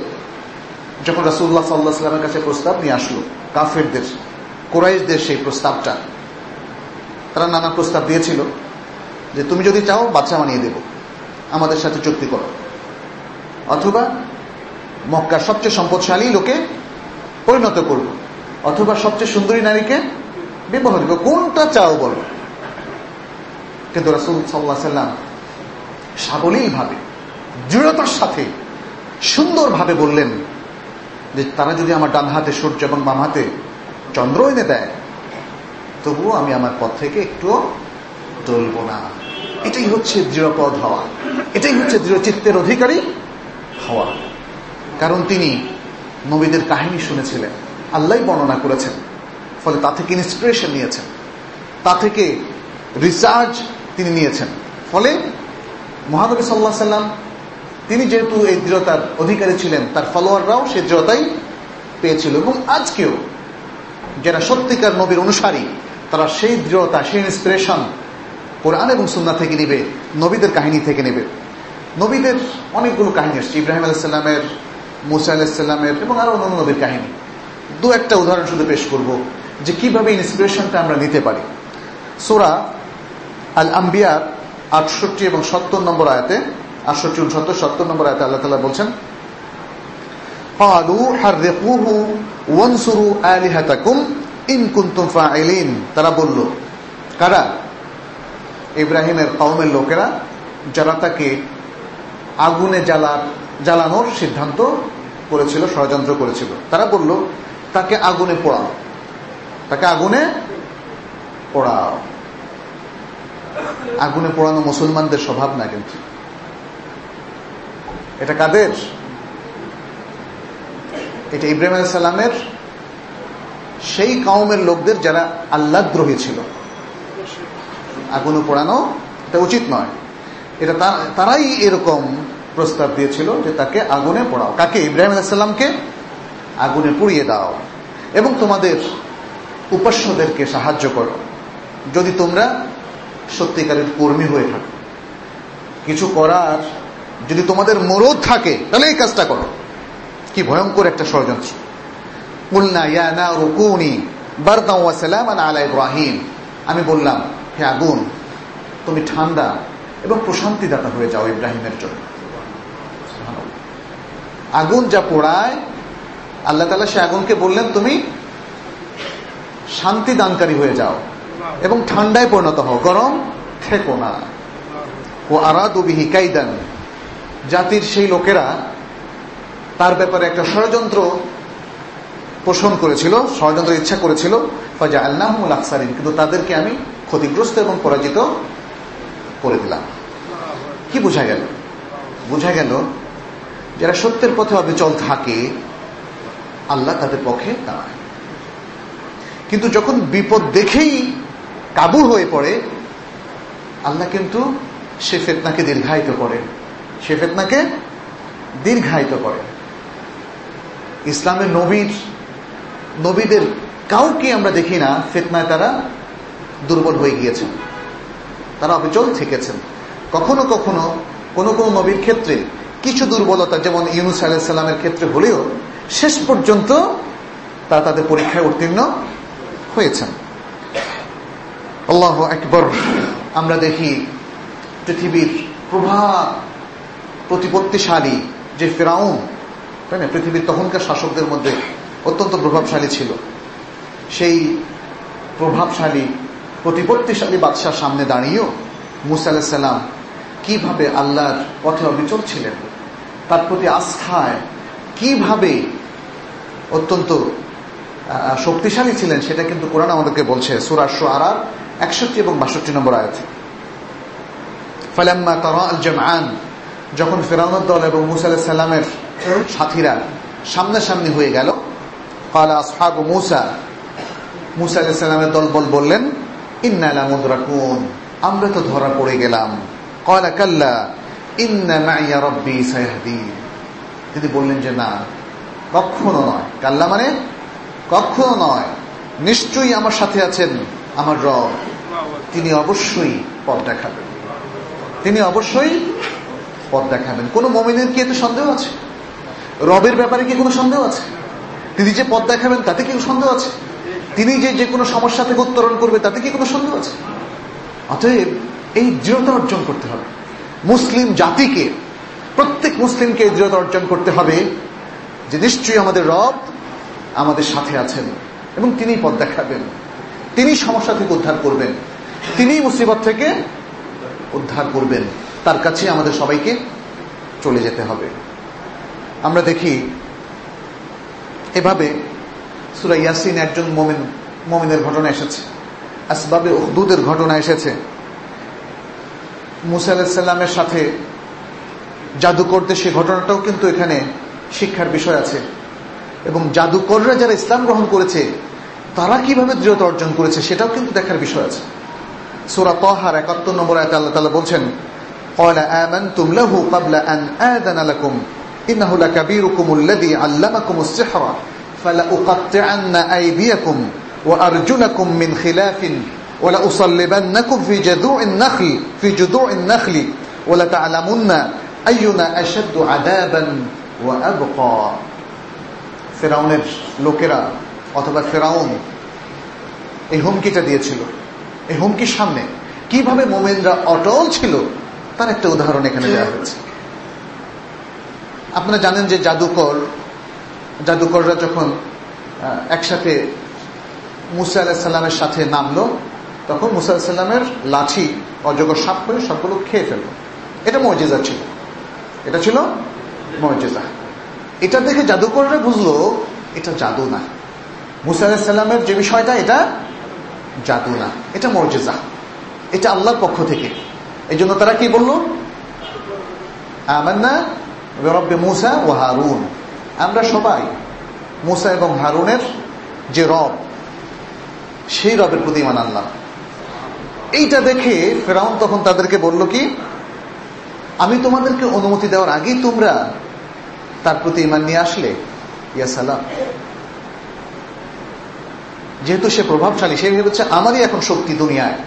যখন রাসুল্লাহ সাল্লাহ সাল্লামের কাছে প্রস্তাব নিয়ে আসলো, কাফেরদের, কোরাইশদের সেই প্রস্তাবটা, তারা নানা প্রস্তাব দিয়েছিল যে, তুমি যদি চাও বাচ্চা বানিয়ে দেব। আমাদের সাথে চুক্তি করো। অথবা, মক্কার সবচেয়ে সম্পদশালী লোকে পরিণত করব। অথবা, সবচেয়ে সুন্দরী নারীকে বিবাহ দিব। কোনটা চাও বলো? কিন্তু রাসুল সাল্লাহ সাল্লাম সাবলীলভাবে দৃঢ়তার সাথে সুন্দরভাবে বললেন যে তারা যদি আমার ডান হাতে সূর্য এবং বাম হাতে চন্দ্র এনে দেয়, তবুও আমি আমার পথ থেকে একটুও টলব না। এটাই হচ্ছে দৃঢ়পদ হওয়া। এটাই হচ্ছে দৃঢ় চিত্তের অধিকারী হওয়া। কারণ তিনি নবীদের কাহিনী শুনেছিলেন আল্লাহ বর্ণনা করেছেন, ফলে তা থেকে ইন্সপিরেশন নিয়েছেন, তা থেকে রিসার্চ তিনি নিয়েছেন। ফলে মহানবী সাল্লাহ সাল্লাম তিনি যেহেতু এই দৃঢ়তার অধিকারী ছিলেন, তার ফলোয়াররাও সেই দৃঢ়তাই পেয়েছিল এবং আজকেও যারা সত্যিকার নবীর অনুসারী, তারা সেই দৃঢ়তা, সেই ইন্সপিরেশন কোরআন এবং সুন্না থেকে নিবে, নবীদের কাহিনী থেকে নেবে। নবীদের অনেকগুলো কাহিনী আসছে, ইব্রাহিম আলাইসাল্লামের মুসা আলাইসাল্লামের এবং আরও অন্যান্য নবীর কাহিনী। দু একটা উদাহরণ শুধু পেশ করব, যে কীভাবে ইন্সপিরেশনটা আমরা নিতে পারি। সোরা আল আম্বিয়ার আটষট্টি এবং সত্তর নম্বর আয়াতে আটষট্টি উনসত্তর সত্তর নম্বর আয়াতে আল্লাহ তালা বলছেন قالوا حرقوه وانصروا آلهتكم ইন কুনতুম ফাইলিন তারা বলল কারা ইব্রাহিমের কওমের লোকেরা যারা তাকে আগুনে জ্বালার জ্বালানোর সিদ্ধান্ত করেছিল ষড়যন্ত্র করেছিল তারা বলল তাকে আগুনে পোড়াও তাকে আগুনে পোড়াও আগুনে পোড়ানো মুসলমানদের স্বভাব না কিন্তু এটা কাদের? এটা ইব্রাহিম আলাইসাল্লামের সেই কাউমের লোকদের যারা আল্লাদ্রোহী ছিল। আগুনে পোড়ানো এটা উচিত নয়। এটা তারাই এরকম প্রস্তাব দিয়েছিল যে তাকে আগুনে পোড়াও। কাকে? ইব্রাহিম আলাইসাল্লামকে আগুনে পুড়িয়ে দাও। এবং তোমাদের উপাস্যদেরকে সাহায্য করো। যদি তোমরা সত্যিকারের কর্মী হয়ে থাকো। কিছু করার যদি তোমাদের মরদ থাকে, তাহলে এই কাজটা করো। কি ভয়ঙ্কর একটা ষড়যন্ত্র। আলা ইব্রাহিম। আমি বললাম, হে আগুন, তুমি ঠান্ডা এবং প্রশান্তিদাতা হয়ে যাও ইব্রাহিমের জন্য। আগুন যা পোড়ায়, আল্লাহ তালা সে আগুনকে বললেন, তুমি শান্তি দানকারী হয়ে যাও এবং ঠান্ডায় পরিণত হও, গরম থেকো না। ও আরাদুবিহি কাইদান জাতির সেই লোকেরা তার ব্যাপারে একটা ষড়যন্ত্র পোষণ করেছিল, ষড়যন্ত্র ইচ্ছা করেছিল। ফাজা আল্লাহমুল আকসারিন কিন্তু তাদেরকে আমি ক্ষতিগ্রস্ত এবং পরাজিত করে দিলাম। কি বোঝা গেল? বোঝা গেল যারা সত্যের পথে অবিচল থাকে, আল্লাহ তাদের পক্ষে দাঁড়ায়। কিন্তু যখন বিপদ দেখেই কাবু হয়ে পড়ে, আল্লাহ কিন্তু সে ফেতনাকে দীর্ঘায়িত করেন। সে ফেতনাকে দীর্ঘায়িত করে। ইসলামের নবীর, নবীদের কাউকে আমরা দেখি না, ফেতনায় তারা দুর্বল হয়ে গিয়েছেন। তারা অবিচল থেকেছেন। কখনো কখনো কোনো কোনো নবীর ক্ষেত্রে কিছু দুর্বলতা, যেমন ইউনুস আলাহিসাল্লামের ক্ষেত্রে হলেও, শেষ পর্যন্ত তারা তাদের পরীক্ষায় উত্তীর্ণ হয়েছেন। আল্লাহ একবার আমরা দেখি পৃথিবীর প্রভাব প্রতিপত্তিশালী যে ফেরাউন, তাই না? পৃথিবীর তখনকার শাসকদের মধ্যে অত্যন্ত প্রভাবশালী ছিল। সেই প্রভাবশালী, প্রতিপত্তিশালী বাদশার সামনে দাঁড়িয়েও মুসা আলাহিসাল্লাম কীভাবে আল্লাহর পথে অবিচল ছিলেন, তার প্রতি আস্থায় কীভাবে অত্যন্ত শক্তিশালী ছিলেন, সেটা কিন্তু কোরআন আমাদেরকে বলছে। সুরাশ্র আরার একষট্টি এবং বাষট্টি নম্বর আয়াত। ফালাম্মা তারা আল যখন ফেরাউনের দল এবং মুসা আলাহ সাল্লামের সাথীরা সামনাসামনি হয়ে গেল কালা আসহাব মুসা। মুসা দল বল বললেন ইন্নালা মুদরাকুন, আমরা তো ধরা পড়ে গেলাম। কলা কাল্লা, ইন্না মাইয়া রব্বি সায়াহদি। তিনি বললেন যে, না, কখনো নয়। কাল্লা মানে কখনো নয়। নিশ্চয়ই আমার সাথে আছেন আমার রব। তিনি অবশ্যই পথ দেখাবেন। তিনি অবশ্যই পথ দেখাবেন। কোন মমিনের কি এতে সন্দেহ আছে? রবের ব্যাপারে কি কোনো সন্দেহ আছে? তিনি যে পথ দেখাবেন, তাতে কি সন্দেহ আছে? তিনি যে যে কোনো সমস্যা থেকে উত্তরণ করবে, তাতে কি কোনো সন্দেহ আছে? অতএব এই দৃঢ়তা অর্জন করতে হবে। মুসলিম জাতিকে, প্রত্যেক মুসলিমকে এই দৃঢ়তা অর্জন করতে হবে যে নিশ্চয়ই আমাদের রব আমাদের সাথে আছেন এবং তিনি পথ দেখাবেন। তিনি সমস্যা থেকে উদ্ধার করবেন। তিনি মুসিবত থেকে উদ্ধার করবেন। তার কাছে আমাদের সবাইকে চলে যেতে হবে। আমরা দেখি, এভাবে সুরা ইয়াসিন একজন মোমিন, মোমিনের ঘটনা এসেছে। আসবাবে উহদুদের ঘটনা এসেছে। মুসা আলাহিসাল্লামের সাথে জাদু করতে সে ঘটনাটাও কিন্তু এখানে শিক্ষার বিষয় আছে। এবং জাদুকররা যারা ইসলাম গ্রহণ করেছে, তারা কীভাবে দৃঢ়তা অর্জন করেছে সেটাও কিন্তু দেখার বিষয় আছে। সুরা তহার একাত্তর নম্বর আয়তে আল্লাহ তালা বলছেন قال آمنتم له قبل أن آذن لكم إنه لكبيركم الذي علمكم السحر فلأقطعن أيديكم وأرجلكم من خلاف ولأصلبنكم في جذوع النخل في جذوع النخل ولتعلمن أينا أشد عذابا وأبقى ফেরাউনের লোকেরা অথবা ফেরাউন এই হুমকিটা দিয়েছিল এই হুমকির সামনে কিভাবে মোমেনরা অটল ছিল তার একটা উদাহরণ এখানে দেওয়া হয়েছে। আপনারা জানেন যে জাদুকর জাদুকররা যখন একসাথে মুসা আলাহিসাল্লামের সাথে নামলো তখন মুসা আলাহিসাল্লামের লাঠি অজগর সাপ করে সবগুলো খেয়ে ফেলল। এটা মর্যাদা ছিল। এটা ছিল মর্যাদা এটা দেখে জাদুকররা বুঝলো এটা জাদু না। মুসা আলাহিসাল্লামের যে বিষয়টা এটা জাদু না। এটা মর্যাদা এটা আল্লাহর পক্ষ থেকে। এই জন্য তারা কি বলল? মুসা ও হারুন। আমরা সবাই মুসা এবং হারুনের যে রব, সেই রবের প্রতি ইমান আনলাম। এইটা দেখে ফেরাউন তখন তাদেরকে বলল কি, আমি তোমাদেরকে অনুমতি দেওয়ার আগেই তোমরা তার প্রতি ইমান নিয়ে আসলে, ইয়া সালাম। যেহেতু সে প্রভাবশালী, সে ভেবেছে, আমারই এখন শক্তি দুনিয়ায়।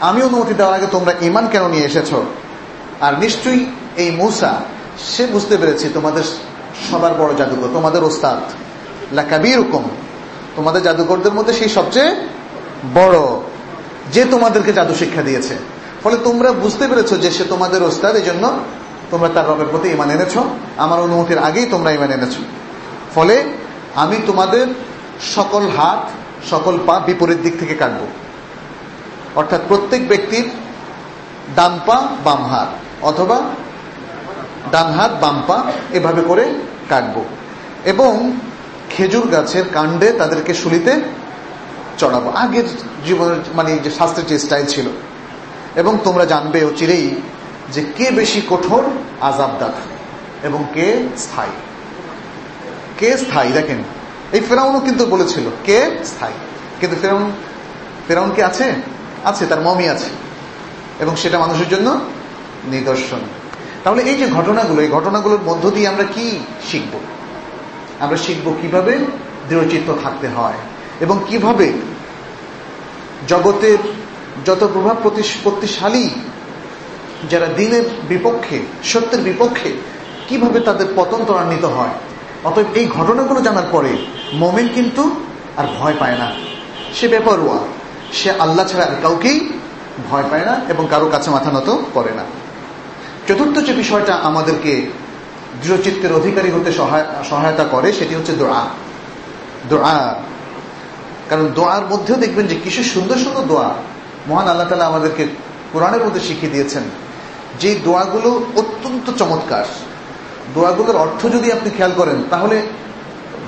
আমি অনুমতি দেওয়ার আগে তোমরা ইমান কেন নিয়ে এসেছ? আর নিশ্চয়ই এই মূসা, সে বুঝতে পেরেছে তোমাদের সবার বড় জাদুকর তোমাদের ওস্তাদ। লাকাবিরকম তোমাদের জাদুকরদের মধ্যে সেই সবচেয়ে বড়, যে তোমাদেরকে জাদু শিক্ষা দিয়েছে। ফলে তোমরা বুঝতে পেরেছ যে সে তোমাদের ওস্তাদ এই জন্য তোমরা তার রবের প্রতি ইমান এনেছ। আমার অনুমতির আগেই তোমরা ইমান এনেছ। ফলে আমি তোমাদের সকল হাত, সকল পা বিপরীত দিক থেকে কাটব। অর্থাৎ প্রত্যেক ব্যক্তির ডান পা, বাম হাত, অথবা ডান হাত, বাম পা এভাবে করে কাটব। এবং খেজুর গাছের কাণ্ডে তাদেরকে শুলিতে চড়াবো। আগের জীবনের মানে যে শাস্ত্রের যে স্টাইল ছিল। এবং তোমরা জানবে ও চিরেই যে কে বেশি কঠোর আজাবদাতা এবং কে স্থায়ী। কে স্থায়ী? দেখেন, এই ফেরাউনও কিন্তু বলেছিল, কে স্থায়ী? কিন্তু ফেরাউন ফেরাউন কি আছে? আছে, তার মমি আছে। এবং সেটা মানুষের জন্য নিদর্শন। তাহলে এই যে ঘটনাগুলো, এই ঘটনাগুলোর মধ্য দিয়ে আমরা কি শিখব? আমরা শিখব কীভাবে দৃঢ়চিত্ত থাকতে হয় এবং কীভাবে জগতের যত প্রভাব প্রতিশালী যারা দিনের বিপক্ষে, সত্যের বিপক্ষে, কীভাবে তাদের পতন ত্বরান্বিত হয়। অতএব এই ঘটনাগুলো জানার পরে মোমেন কিন্তু আর ভয় পায় না। সে বেপরোয়া সে আল্লাহ ছাড়া আর কাউকেই ভয় পায় না এবং কারও কাছে মাথা নত করে না। চতুর্থ যে বিষয়টা আমাদেরকে দৃঢ়চিত্তের অধিকারী হতে সহায়তা করে, সেটি হচ্ছে দোয়া। দোয়া। কারণ দোয়ার মধ্যেও দেখবেন যে কিছু সুন্দর সুন্দর দোয়া। মহান আল্লাহ তালা আমাদেরকে কোরআনের মধ্যে শিখিয়ে দিয়েছেন যে দোয়াগুলো অত্যন্ত চমৎকার। দোয়াগুলোর অর্থ যদি আপনি খেয়াল করেন, তাহলে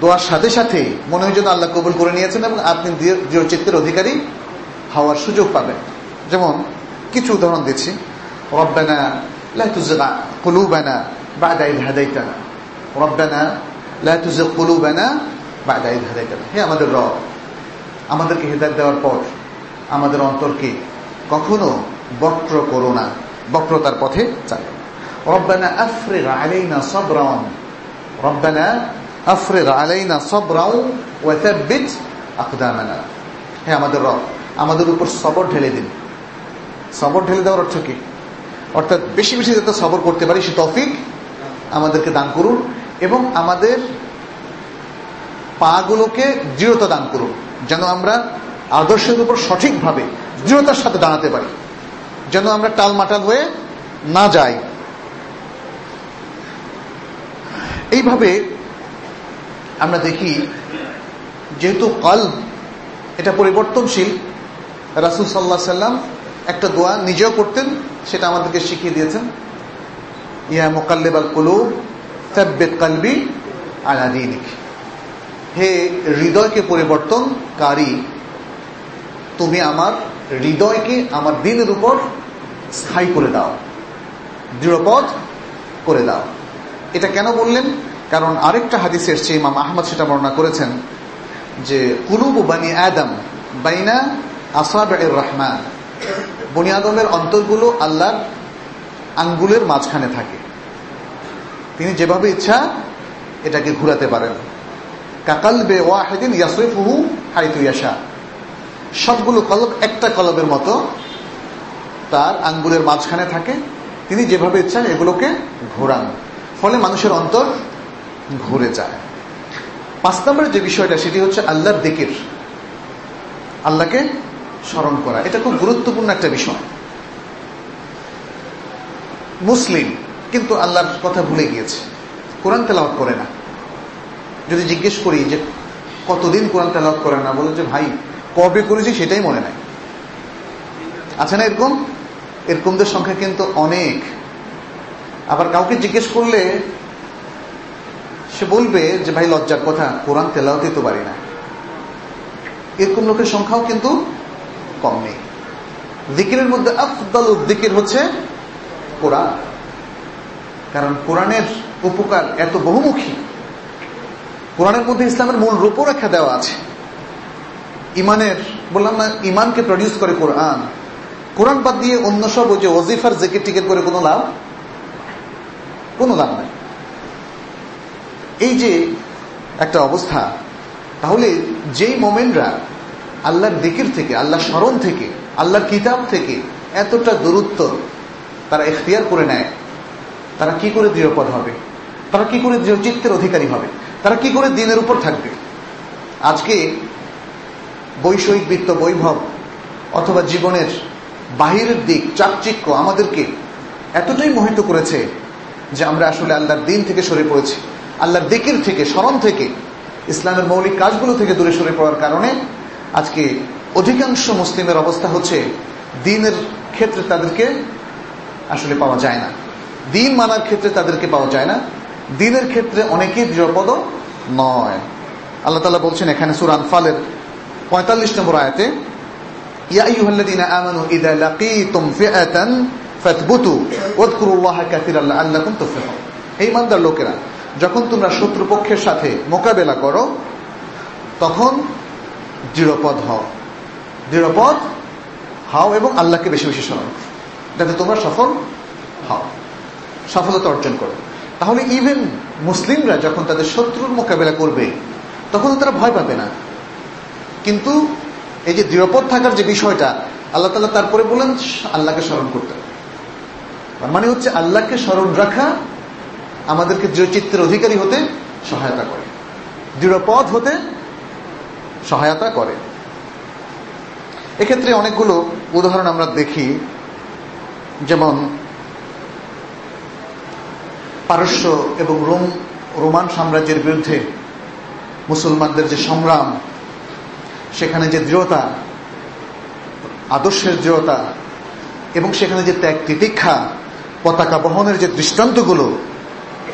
দোয়ার সাথে সাথে মনে হয় যেন আল্লাহ কবুল করে নিয়েছেন এবং আপনি দৃঢ়চিত্তের অধিকারী সুযোগ পাবেন যেমন কিছু উদাহরণ দিচ্ছি রব্বানা لا تزغ قلوبنا بعد إذ هديتنا ربنا لا تزغ قلوبنا بعد إذ هديتنا হে আমাদের রব আমাদেরকে হেদায়ত দেওয়ার পর আমাদের অন্তরকে কখনো বক্র করো না বক্রতার পথে চালো রব্বানা আফরিগ আলাইনা সাবরান রব্বানা আফরিগ আলাইনা সাবরান ওয়া থাব্বিত আকদামানা হে আমাদের রব আমাদের উপর সবর ঢেলে দিন। সবর ঢেলে দেওয়ার অর্থ কি? অর্থাৎ বেশি বেশি যাতে সবর করতে পারি, সে তফিক আমাদেরকে দান করুন এবং আমাদের পাগুলোকে দৃঢ়তা দান করুন, যেন আমরা আদর্শের উপর সঠিকভাবে দৃঢ়তার সাথে দাঁড়াতে পারি, যেন আমরা টালমাটাল হয়ে না যাই। এইভাবে আমরা দেখি, যেহেতু কল এটা পরিবর্তনশীল রাসুল সাল্লাহ সাল্লাম একটা দোয়া নিজেও করতেন, সেটা আমাদেরকে শিখিয়ে দিয়েছেন। ইয়া মোকাল্লেব আল কুলুব সাব্বেদ কালবি আলাদিনিক হে হৃদয়কে পরিবর্তনকারী, তুমি আমার হৃদয়কে আমার দিনের উপর স্থায়ী করে দাও দৃঢ়পদ করে দাও। এটা কেন বললেন? কারণ আরেকটা হাদিস এসছে, ইমাম আহমদ সেটা বর্ণনা করেছেন যে কুলুব বানি আদম বাইনা আসাব রহমান। বনি আদমের অন্তরগুলো আল্লাহর আঙ্গুলের মাঝখানে থাকে। তিনি যেভাবে ইচ্ছা এটাকে ঘুরাতে পারেন। কাকাল বে ওয়াহেদিন ইয়াসরিফুহু হাইতু ইয়াশা। সবগুলো কলব একটা কলবের মতো তার আঙ্গুলের মাঝখানে থাকে। তিনি যেভাবে ইচ্ছা এগুলোকে ঘোরান। ফলে মানুষের অন্তর ঘুরে যায়। পাঁচ নম্বরের যে বিষয়টা সেটি হচ্ছে আল্লাহর দিকের। আল্লাহকে স্মরণ করা। এটা খুব গুরুত্বপূর্ণ একটা বিষয়। মুসলিম, কিন্তু আল্লাহর কথা ভুলে গিয়েছে। কোরআন তেলাওয়াত করে না। যদি জিজ্ঞেস করি যে কতদিন কোরআন তেলাওয়াত করে না বলে যে ভাই, কবে করেছি সেটাই মনে নাই। আছে না এরকম? এরকমদের সংখ্যা কিন্তু অনেক। আবার কাউকে জিজ্ঞেস করলে সে বলবে যে, ভাই, লজ্জার কথা, কোরআন তেলাওতে তো পারি না। এরকম লোকের সংখ্যাও কিন্তু কম নেই। দিকিরের মধ্যে আফদাল উদ্দিকের হচ্ছে কোরআন। কারণ কোরআনের উপকার এত বহুমুখী। কোরআনের মধ্যে ইসলামের মূল রূপরেখা দেওয়া আছে। ইমানের, বললাম না, ইমানকে প্রডিউস করে কোরআন। কোরআন বাদ দিয়ে অন্য সব ওই যে ওজিফার জেকেট টিকেট করে কোনো লাভ? কোনো লাভ নাই। এই যে একটা অবস্থা, তাহলে যেই মোমেন্টরা আল্লাহর দিকির থেকে আল্লাহ স্মরণ থেকে, আল্লাহর কিতাব থেকে এতটা দূরত্ব তারা এখতিয়ার করে নেয়। তারা কি করে দৃঢ়পদ হবে? তারা কি করে দৃঢ়চিত্তের অধিকারী হবে? তারা কি করে দিনের উপর থাকবে? আজকে বৈষয়িক বৃত্ত বৈভব অথবা জীবনের বাহিরের দিক, চাকচিক্য আমাদেরকে এতটাই মোহিত করেছে যে আমরা আসলে আল্লাহর দিন থেকে সরে পড়েছি। আল্লাহর দিকের থেকে, স্মরণ থেকে, ইসলামের মৌলিক কাজগুলো থেকে দূরে সরে পড়ার কারণে আজকে অধিকাংশ মুসলিমের অবস্থা হচ্ছে, দিনের ক্ষেত্রে তাদেরকে আসলে পাওয়া যায় না। দিন মানার ক্ষেত্রে তাদেরকে পাওয়া যায় না। দিনের ক্ষেত্রে অনেকেই দৃঢ়পদ নয়। আল্লাহ তালা বলছেন এখানে সুরান আনফালের পঁয়তাল্লিশ নম্বর আয়াতে লোকেরা, যখন তোমরা শত্রুপক্ষের সাথে মোকাবেলা করো, তখন দৃঢ়পদ হও। দৃঢ়পদ হাও এবং আল্লাহকে বেশি বেশি স্মরণ যাতে তোমরা সফল হও। সফলতা অর্জন করো। তাহলে ইভেন মুসলিমরা যখন তাদের শত্রুর মোকাবেলা করবে, তখন তারা ভয় পাবে না। কিন্তু এই যে দৃঢ়পদ থাকার যে বিষয়টা, আল্লাহ তালা তারপরে বলেন, আল্লাহকে স্মরণ করতে মানে হচ্ছে আল্লাহকে স্মরণ রাখা আমাদেরকে দৃঢ়চিত্রের অধিকারী হতে সহায়তা করে। দৃঢ়পদ হতে সহায়তা করে। এক্ষেত্রে অনেকগুলো উদাহরণ আমরা দেখি। যেমন, পারস্য এবং রোম, রোমান সাম্রাজ্যের বিরুদ্ধে মুসলমানদের যে সংগ্রাম, সেখানে যে দৃঢ়তা, আদর্শের দৃঢ়তা, এবং সেখানে যে ত্যাগ তিতিক্ষা, পতাকা বহনের যে দৃষ্টান্তগুলো,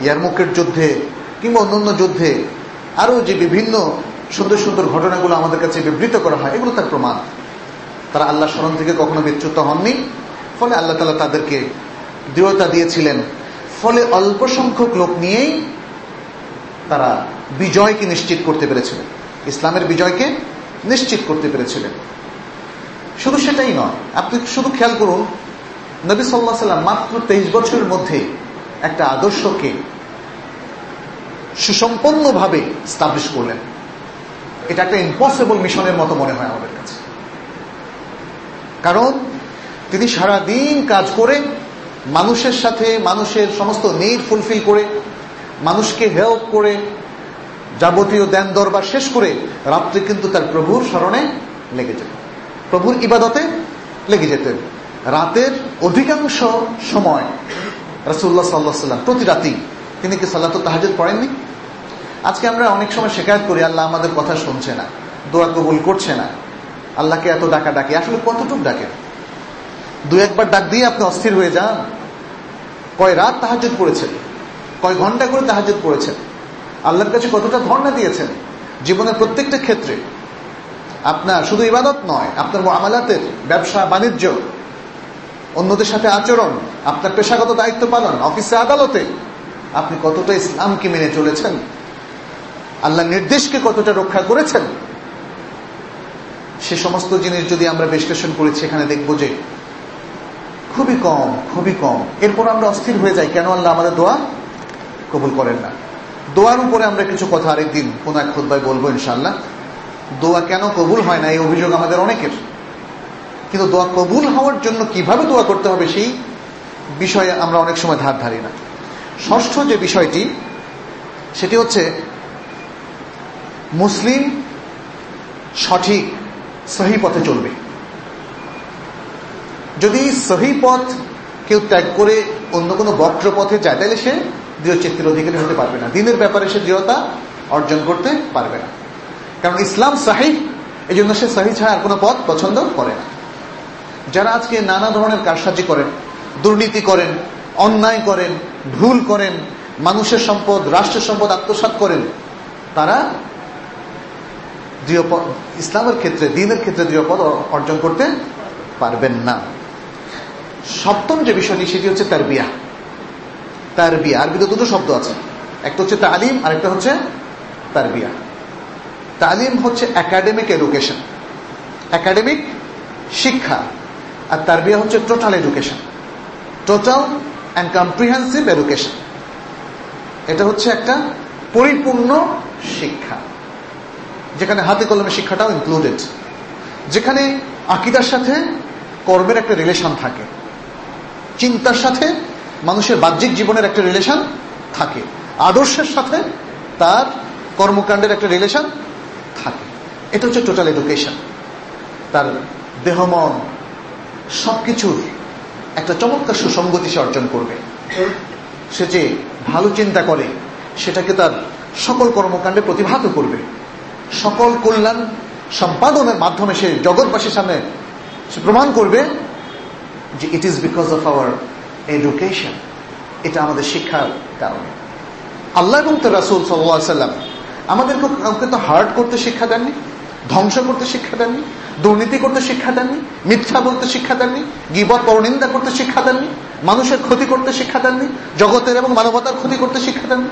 ইয়ারমুকের যুদ্ধে কিংবা অন্যান্য যুদ্ধে, আরও যে বিভিন্ন সুন্দর সুন্দর ঘটনাগুলো আমাদের কাছে বিবৃত করা হয়, এগুলো তার প্রমাণ। তারা আল্লাহ স্মরণ থেকে কখনো বিচ্যুত হননি। ফলে আল্লাহ তালা তাদেরকে দৃঢ়তা দিয়েছিলেন। ফলে অল্প সংখ্যক লোক নিয়েই তারা বিজয়কে নিশ্চিত করতে পেরেছিলেন। ইসলামের বিজয়কে নিশ্চিত করতে পেরেছিলেন। শুধু সেটাই নয়, আপনি শুধু খেয়াল করুন, নবী সাল্লাহ সাল্লাম মাত্র তেইশ বছরের মধ্যে একটা আদর্শকে সুসম্পন্নভাবে স্টাবলিশ করলেন। এটা একটা ইম্পসিবল মিশনের মতো মনে হয় আমাদের কাছে। কারণ তিনি সারা দিন কাজ করে, মানুষের সাথে, মানুষের সমস্ত নিড ফুলফিল করে, মানুষকে হেল্প করে, যাবতীয় দেন দরবার শেষ করে রাত্রে কিন্তু তার প্রভুর স্মরণে লেগে যেত। প্রভুর ইবাদতে লেগে যেতেন রাতের অধিকাংশ সময় রাসুল্লাহ সাল্লাহ সাল্লাম প্রতি রাতেই তিনি কি সাল্লাহ তাহাজুদ পড়েননি? আজকে আমরা অনেক সময় শেখায়ত করি, আল্লাহ আমাদের কথা শুনছে না, দোয়া কবুল করছে না, আল্লাহকে এত ডাকা ডাকি, আসলে কতটুক ডাকেন দু একবার ডাক দিয়ে আপনি অস্থির হয়ে যান। কয় রাত তাহাজুদ পড়েছেন? কয় ঘণ্টা করে তাহাজুদ পড়েছেন? আল্লাহর কাছে কতটা ধর্ণা দিয়েছেন? জীবনের প্রত্যেকটা ক্ষেত্রে। আপনার শুধু ইবাদত নয়, আপনার আমালাতের ব্যবসা, বাণিজ্য, অন্যদের সাথে আচরণ, আপনার পেশাগত দায়িত্ব পালন, অফিসে আদালতে, আপনি কতটা ইসলামকে মেনে চলেছেন? আল্লাহ নির্দেশকে কতটা রক্ষা করেছেন? সে সমস্ত জিনিস যদি আমরা বিশ্লেষণ করি, সেখানে দেখব যে খুবই কম খুবই কম। এরপর আমরা অস্থির হয়ে যাই। কেন আল্লাহ আমাদের দোয়া কবুল করেন না? দোয়ার উপরে আমরা কিছু কথা আরেকদিন কোন এক খুদ্ায় বলব ইনশাল্লাহ দোয়া কেন কবুল হয় না? এই অভিযোগ আমাদের অনেকের। কিন্তু দোয়া কবুল হওয়ার জন্য কীভাবে দোয়া করতে হবে সেই বিষয়ে আমরা অনেক সময় ধার ধারি না। ষষ্ঠ যে বিষয়টি, সেটি হচ্ছে মুসলিম সঠিক সহি পথে চলবে। যদি সহি পথ কেউ ত্যাগ করে অন্য কোনো বক্র পথে যায়, তাহলে সে দৃঢ়চিত্রের অধিকারী হতে পারবে না। দিনের ব্যাপারে সে দৃঢ়তা অর্জন করতে পারবে না। কারণ ইসলাম সাহি এই জন্য সে সাহি ছাড়া কোনো পথ পছন্দ করে না। যারা আজকে নানা ধরনের কারসাজি করেন, দুর্নীতি করেন, অন্যায় করেন, ভুল করেন, মানুষের সম্পদ, রাষ্ট্রের সম্পদ আত্মসাত করেন, তারা দৃঢ়পদ, ইসলামের ক্ষেত্রে, দিনের ক্ষেত্রে দৃঢ়পদ অর্জন করতে পারবেন না। সপ্তম যে বিষয়টি, সেটি হচ্ছে তার বিয়া তার বিয়া আরবিতে দুটো শব্দ আছে। একটা হচ্ছে তালিম আর একটা হচ্ছে তার বিয়া তালিম হচ্ছে একাডেমিক এডুকেশন একাডেমিক শিক্ষা। আর তার বিয়া হচ্ছে total education total and comprehensive education এটা হচ্ছে একটা পরিপূর্ণ শিক্ষা। যেখানে হাতে কলমে শিক্ষাটাও ইনক্লুডেড যেখানে আকিদার সাথে কর্মের একটা রিলেশন থাকে। চিন্তার সাথে মানুষের বাহ্যিক জীবনের একটা রিলেশন থাকে। আদর্শের সাথে তার কর্মকাণ্ডের একটা রিলেশন থাকে। এটা হচ্ছে টোটাল এডুকেশন তার দেহমন সবকিছুর একটা চমৎকার সুসংগতি সে অর্জন করবে। সে যে ভালো চিন্তা করে, সেটাকে তার সকল কর্মকাণ্ডে প্রতিভাত করবে। সকল কল্যাণ সম্পাদনের মাধ্যমে সে জগৎবাসীর সামনে সে প্রমাণ করবে যে it is because of our education এটা আমাদের শিক্ষার কারণে। আল্লাহ এবং তো রাসুল সাল্লাম আমাদেরকে কাউকে তো হার্ট করতে শিক্ষা দেননি, ধ্বংস করতে শিক্ষা দেননি, দুর্নীতি করতে শিক্ষা দেননি, মিথ্যা বলতে শিক্ষা দেননি, গিবত পরনিন্দা করতে শিক্ষা দেননি, মানুষের ক্ষতি করতে শিক্ষা দেননি, জগতের এবং মানবতার ক্ষতি করতে শিক্ষা দেননি।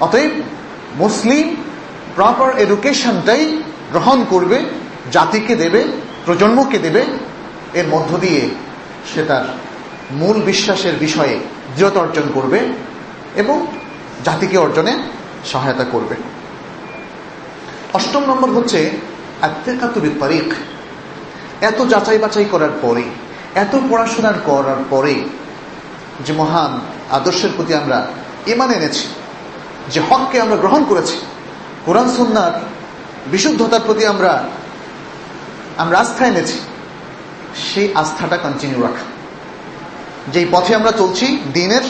অতএব মুসলিম প্রপার এডুকেশনটাই গ্রহণ করবে, জাতিকে দেবে, প্রজন্মকে দেবে, এর মধ্য দিয়ে সে তার মূল বিশ্বাসের বিষয়ে দৃঢ়তা অর্জন করবে এবং জাতিকে অর্জনে সহায়তা করবে। অষ্টম নম্বর হচ্ছে তারিখ এত যাচাই বাছাই করার পরে, এত পড়াশোনার করার পরে যে মহান আদর্শের প্রতি আমরা ইমান এনেছি যে হককে আমরা গ্রহণ করেছি। কোরআন সুন্নার বিশুদ্ধতার প্রতি আমরা আমরা আস্থা এনেছি। সেই আস্থাটা কন্টিনিউ রাখা। যেই পথে আমরা চলছি, দিনের,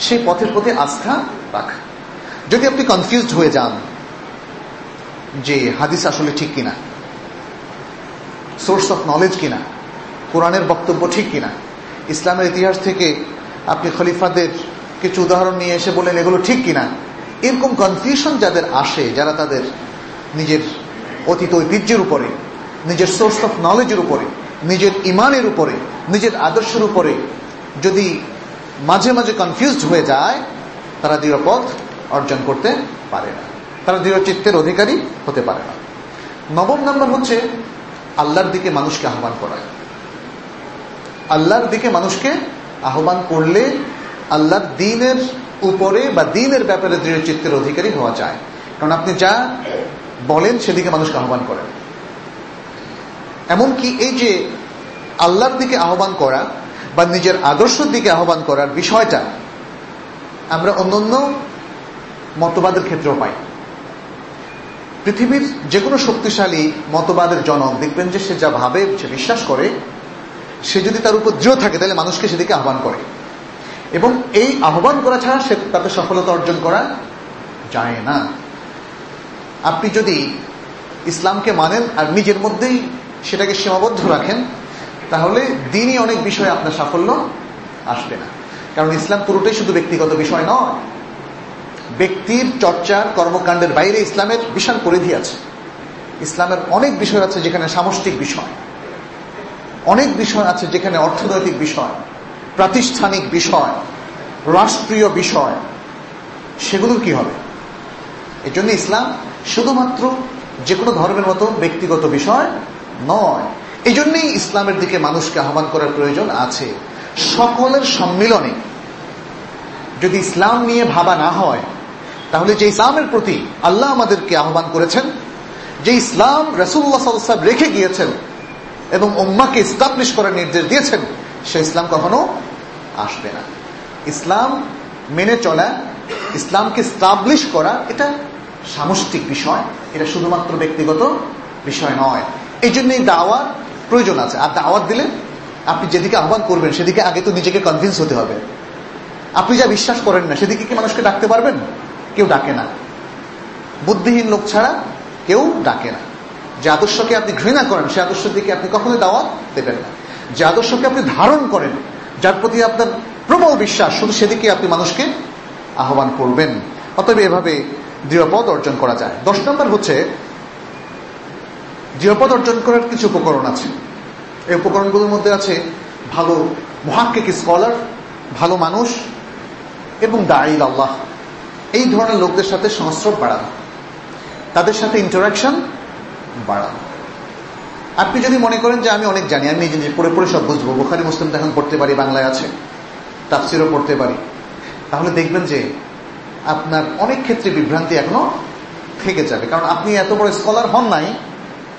সেই পথের প্রতি আস্থা রাখা। যদি আপনি কনফিউজড হয়ে যান যে হাদিস আসলে ঠিক কিনা সোর্স অফ নলেজ কিনা, কোরআনের বক্তব্য ঠিক কিনা, ইসলামের ইতিহাস থেকে আপনি খলিফাদের কিছু উদাহরণ নিয়ে এসে বলেন এগুলো ঠিক কিনা? এরকম কনফিউশন যাদের আসে, যারা তাদের নিজের অতীত ঐতিহ্যের উপরে, নিজের সোর্স অফ নলেজের উপরে, নিজের ইমানের উপরে, নিজের আদর্শের উপরে যদি মাঝে মাঝে কনফিউজড হয়ে যায়, তারা দৃঢ়পথ অর্জন করতে পারে না। তারা দৃঢ় চিত্তের অধিকারী হতে পারে না। নবম নাম্বার হচ্ছে আল্লাহর দিকে মানুষকে আহ্বান করা। আল্লাহর দিকে মানুষকে আহ্বান করলে আল্লাহর দিনের উপরে বা দিনের ব্যাপারে দৃঢ় চিত্তের অধিকারী হওয়া যায় কারণ আপনি যা বলেন সেদিকে মানুষকে আহ্বান করেন। এমনকি এই যে আল্লাহর দিকে আহ্বান করা বা নিজের আদর্শের দিকে আহ্বান করার বিষয়টা আমরা অন্যান্য মতবাদের ক্ষেত্রেও পাই। পৃথিবীর যে কোনো শক্তিশালী মতবাদের জনক দেখবেন যে সে যা ভাবে, সে বিশ্বাস করে, সে যদি তার উপর দৃঢ় থাকে, তাহলে মানুষকে সেদিকে আহ্বান করে। এবং এই আহ্বান করা ছাড়া সে তাতে সফলতা অর্জন করা যায় না। আপনি যদি ইসলামকে মানেন আর নিজের মধ্যেই সেটাকে সীমাবদ্ধ রাখেন, তাহলে দিনই অনেক বিষয়ে আপনার সাফল্য আসবে না। কারণ ইসলাম পুরোটাই শুধু ব্যক্তিগত বিষয় নয়। ব্যক্তির চর্চার কর্মকাণ্ডের বাইরে ইসলামের বিশাল পরিধি আছে। ইসলামের অনেক বিষয় আছে যেখানে সামষ্টিক বিষয়, অনেক বিষয় আছে যেখানে অর্থনৈতিক বিষয় প্রাতিষ্ঠানিক বিষয়, রাষ্ট্রীয় বিষয়, সেগুলোর কি হবে? এই জন্য ইসলাম শুধুমাত্র যে কোনো ধর্মের মতো ব্যক্তিগত বিষয় নয়। এই জন্যই ইসলামের দিকে মানুষকে আহ্বান করার প্রয়োজন আছে। সকলের সম্মিলনে যদি ইসলাম নিয়ে ভাবা না হয়, তাহলে যে ইসলামের প্রতি আল্লাহ আমাদেরকে আহ্বান করেছেন, যে ইসলাম রসুল্লাহ সাল্লাম রেখে গিয়েছেন এবং উম্মাকে ইস্টাবলিশ করার নির্দেশ দিয়েছেন সে ইসলাম কখনো আসবে না। ইসলাম মেনে চলা, ইসলামকে স্টাবলিশ করা, এটা সামষ্টিক বিষয়। এটা শুধুমাত্র ব্যক্তিগত বিষয় নয়। এই জন্যই দাওয়ার প্রয়োজন আছে। আর দাওয়াত দিলে আপনি যেদিকে আহ্বান করবেন, সেদিকে আগে তো নিজেকে কনভিন্স হতে হবে। আপনি যা বিশ্বাস করেন না, সেদিকে কি মানুষকে ডাকতে পারবেন? কেউ ডাকে না। বুদ্ধিহীন লোক ছাড়া কেউ ডাকে না। যে আদর্শকে আপনি ঘৃণা করেন, সে আদর্শের দিকে আপনি কখনোই দাওয়াত দেবেন না। যে আদর্শকে আপনি ধারণ করেন, যার প্রতি আপনার প্রবল বিশ্বাস, শুধু সেদিকে আপনি মানুষকে আহ্বান করবেন। অতএব এভাবে দৃঢ়পদ অর্জন করা যায়। দশ নম্বর হচ্ছে, দৃঢ়পদ অর্জন করার কিছু উপকরণ আছে। এই উপকরণগুলোর মধ্যে আছে ভালো মহাক্কিক স্কলার, ভালো মানুষ এবং দায়িল আল্লাহ। এই ধরনের লোকদের সাথে সংস্রব বাড়ানো, তাদের সাথে ইন্টারাকশন বাড়ানো। আপনি যদি মনে করেন যে আমি অনেক জানি, আমি নিজে নিজে পড়ে পড়ে সব বুঝব। বোখারি, মুসলিম এখন পড়তে পারি, বাংলায় আছে। তাফসিরও পড়তে পারি। তাহলে দেখবেন যে আপনার অনেক ক্ষেত্রে বিভ্রান্তি এখনও থেকে যাবে। কারণ আপনি এত বড় স্কলার হন নাই,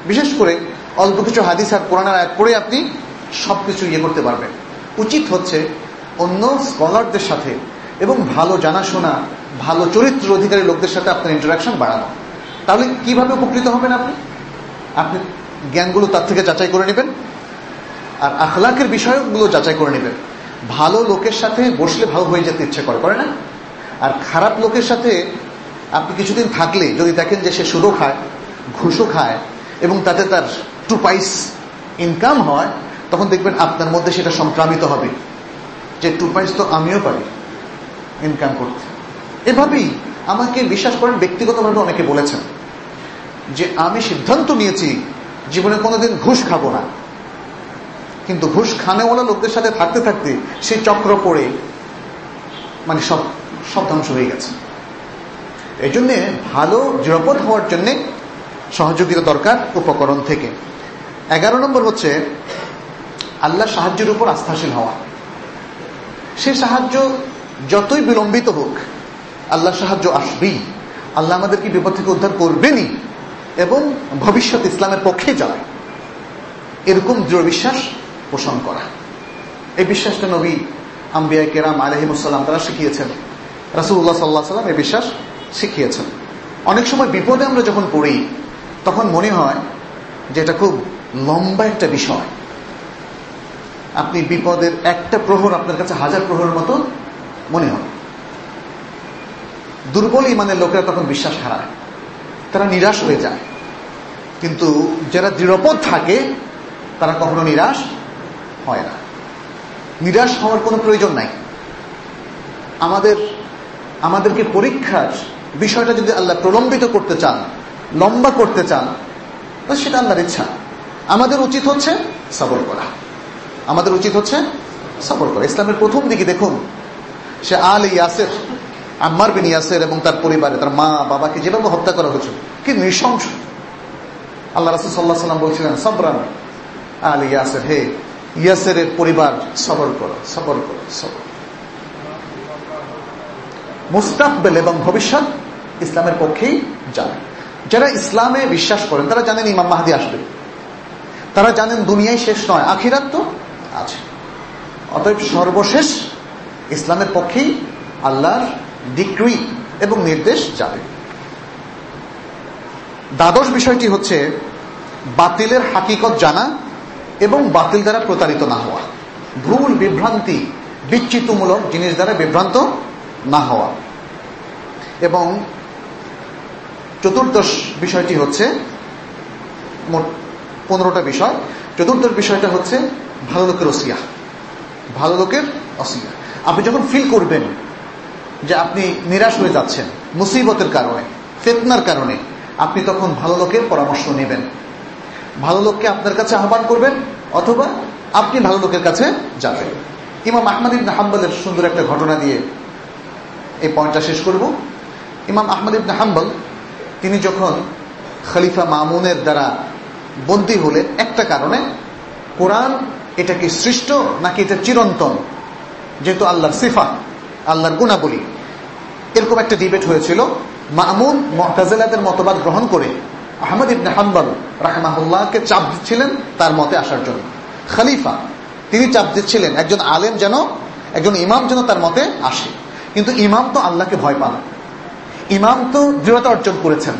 বিশেষ করে অল্প কিছু হাদিস আর কোরআনের আয়াত পড়ে আপনি সবকিছু ইয়ে করতে পারবেন। উচিত হচ্ছে অন্য স্কলারদের সাথে এবং ভালো জানাশোনা, ভালো চরিত্র অধিকারী লোকদের সাথে আপনার ইন্টারাকশন বাড়ানো। তাহলে কীভাবে উপকৃত হবেন আপনি? আপনি জ্ঞানগুলো তার থেকে যাচাই করে নেবেন। আর আখলাকের বিষয়গুলো যাচাই করে নেবেন। ভালো লোকের সাথে বসলে ভালো হয়ে যেতে ইচ্ছে করে করে না? আর খারাপ লোকের সাথে আপনি কিছুদিন থাকলে যদি দেখেন যে সে সুদও খায় ঘুষো খায়, এবং তাতে তার টু পাইস ইনকাম হয়, তখন দেখবেন আপনার মধ্যে সেটা সংক্রামিত হবে। যে টু পাইস তো আমিও পারি ইনকাম করতে। এভাবেই আমাকে বিশ্বাস করেন, ব্যক্তিগতভাবে অনেকে বলেছেন যে আমি সিদ্ধান্ত নিয়েছি জীবনে কোনোদিন ঘুষ খাব না। কিন্তু ঘুষ খানেওয়ালা লোকদের সাথে থাকতে থাকতে সেই চক্র পড়ে মানে সব সব ধ্বংস হয়ে গেছে। এই জন্যে ভালো, নিরাপদ হওয়ার জন্যে সহযোগিতা দরকার উপকরণ থেকে। এগারো নম্বর হচ্ছে, আল্লাহ সাহায্যের উপর আস্থাশীল হওয়া। সে সাহায্য যতই বিলম্বিত হোক আল্লাহ সাহায্য আসবেই। আল্লাহ আমাদেরকে বিপদ থেকে উদ্ধার করবেনই। এবং ভবিষ্যৎ ইসলামের পক্ষে যাবে এরকম দৃঢ় বিশ্বাস পোষণ করা। এই বিশ্বাসটা নবী আম্বিয়া কেরাম আলহিমুসাল্লাম তারা শিখিয়েছেন। রাসুল্লাহ সাল্লাহ সাল্লাম এই বিশ্বাস শিখিয়েছেন। অনেক সময় বিপদে আমরা যখন পড়ি, তখন মনে হয় যে এটা খুব লম্বা একটা বিষয়। আপনি বিপদের একটা প্রহর আপনার কাছে হাজার প্রহরের মতো মনে হয়। দুর্বল ইমানের লোকেরা তখন বিশ্বাস হারায়। তারা নিরাশ হয়ে যায়। কিন্তু যারা দৃঢ়পদ থাকে, তারা কখনো নিরাশ হয় না। নিরাশ হওয়ার কোনো প্রয়োজন নাই। আমাদের, আমাদেরকে পরীক্ষার বিষয়টা যদি আল্লাহ প্রলম্বিত করতে চান, লম্বা করতে চান সেটা আল্লাহর ইচ্ছা। আমাদের উচিত হচ্ছে সবর করা। আমাদের উচিত হচ্ছে সবর করা। ইসলামের প্রথম দিকে দেখুন, সে আল ইয়াসের, আম্মার বিন ইয়াসের এবং তার পরিবারে, তার মা, বাবাকে যেভাবে হত্যা করা হয়েছিল কি নৃশংস। আল্লাহ রাসুল সাল্লাহ সাল্লাম বলছিলেন, সবরান আল ইয়াসের, হে ইয়াসের পরিবার, সবর করো সবর করো, সবর মুস্তাকবেল এবং ভবিষ্যৎ ইসলামের পক্ষেই যাবে যারা ইসলামে বিশ্বাস করেন, তারা জানেন ইমাম মাহাদি আসবে। তারা জানেন দুনিয়ায় শেষ নয়, আখিরাত তো আছে। অতএব সর্বশেষ ইসলামের পক্ষেই আল্লাহর ডিক্রি এবং নির্দেশ যাবে দ্বাদশ বিষয়টি হচ্ছে বাতিলের হাকিকত জানা এবং বাতিল দ্বারা প্রতারিত না হওয়া। ভুল, বিভ্রান্তি বিচ্ছিতমূলক জিনিস দ্বারা বিভ্রান্ত না হওয়া। এবং চতুর্দশ বিষয়টি হচ্ছে মোট পনেরোটা বিষয়। চতুর্দশ বিষয়টা হচ্ছে ভালো লোকের ওসিয়া। ভালো লোকের অসিয়া আপনি যখন ফিল করবেন যে আপনি নিরাশ হয়ে যাচ্ছেন, মুসিবতের কারণে, ফেতনার কারণে আপনি তখন ভালো লোকের পরামর্শ নেবেন। ভালো লোককে আপনার কাছে আহ্বান করবেন, অথবা আপনি ভালো লোকের কাছে যাবেন। ইমাম আহমদ ইবনে হাম্বলের সুন্দর একটা ঘটনা দিয়ে এই পয়েন্টটা শেষ করব। ইমাম আহমদ ইবনে হাম্বল, তিনি যখন খলিফা মামুনের দ্বারা বন্দী হলে একটা কারণে কোরআন এটা কি সৃষ্ট নাকি এটা চিরন্তন, যেহেতু আল্লাহর সিফা আল্লাহর গুণাবলী। এরকম একটা ডিবেট হয়েছিল। মামুন মহতাজেলাদের মতবাদ গ্রহণ করে আহমদ ইবনে হাম্বল রাহমাহুল্লাহকে চাপ দিচ্ছিলেন তার মতে আসার জন্য। খলিফা, তিনি চাপ দিচ্ছিলেন একজন আলেম যেন, একজন ইমাম যেন তার মতে আসে। কিন্তু ইমাম তো আল্লাহকে ভয় পান। ইমাম তো দৃঢ়তা অর্জন করেছেন।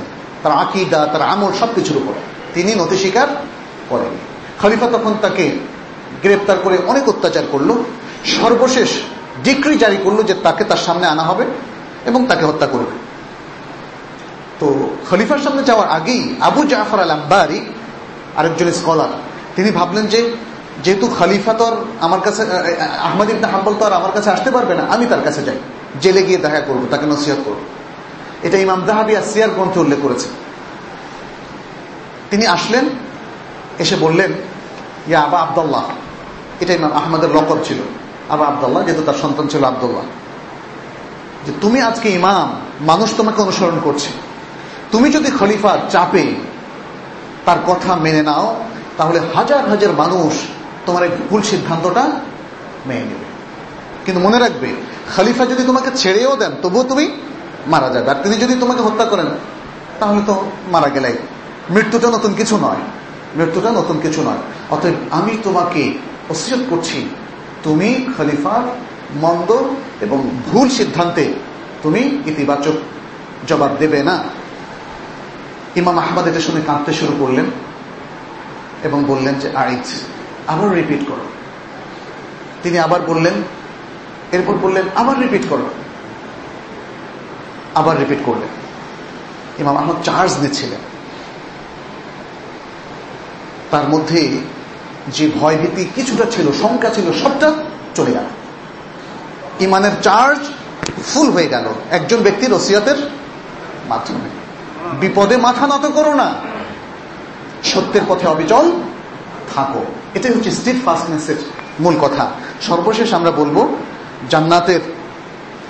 তার আকিদা, তার আমল সবকিছুর উপরে। তিনি নথি স্বীকার করেন। খলিফা তখন তাকে গ্রেপ্তার করে অনেক অত্যাচার করল। সর্বশেষ ডিক্রি জারি করল যে তাকে তার সামনে আনা হবে। এবং তাকে হত্যা করবে। তো খলিফার সামনে যাওয়ার আগেই আবু জাফর আল আম্বারি আরেকজন স্কলার তিনি ভাবলেন যে যেহেতু খলিফা তো আমার কাছে, আহমদ ইবনা হাম্বল তো আর আমার কাছে আসতে পারবে না, আমি তার কাছে যাই, জেলে গিয়ে দেখা করব, তাকে নসিহত করব। এটা ইমাম দাহাবি আসিয়ার গ্রন্থে উল্লেখ করেছে। তিনি আসলেন, এসে বললেন, ইয়া আবা আবদুল্লাহ। এটা ইমাম আহমদের লকব ছিল। আবা আবদুল্লাহ, যেহেতু তার সন্তান ছিল আবদুল্লাহ। যে তুমি আজকে ইমাম, মানুষ তোমাকে অনুসরণ করছে। তুমি যদি খলিফার চাপে তার কথা মেনে নাও, তাহলে হাজার হাজার মানুষ তোমার এই ভুল সিদ্ধান্তটা মেনে নেবে। কিন্তু মনে রাখবে, খলিফা যদি তোমাকে ছেড়েও দেন, তবুও তুমি মারা যাবে। আর তিনি যদি তোমাকে হত্যা করেন, তাহলে তো মারা গেলে মৃত্যুটা নতুন কিছু নয়। মৃত্যুটা নতুন কিছু নয়। অতএব আমি তোমাকে অসিয়ত করছি, তুমি খলিফার মন্দ এবং ভুল সিদ্ধান্তে তুমি ইতিবাচক জবাব দেবে না। ইমাম আহমদ এটা শুনে কাঁদতে শুরু করলেন এবং বললেন যে, আইজ, আবার রিপিট করো। তিনি আবার বললেন, এরপর বললেন, আবার রিপিট করো। আবার রিপিট করলেন। ইমাম আহমদ চার্জ নিচ্ছিলেন। তার মধ্যে যে ভয়ভীতি কিছুটা ছিল, শঙ্কা ছিল, সবটা চলে গেল। ইমানের চার্জ ফুল হয়ে গেল। একজন ব্যক্তির ওসিয়াতের মাধ্যমে। বিপদে মাথা নত করো না। সত্যের পথে অবিচল থাকো। এটাই হচ্ছে স্টিট ফাস্টনেসের মূল কথা। সর্বশেষ আমরা বলব, জান্নাতের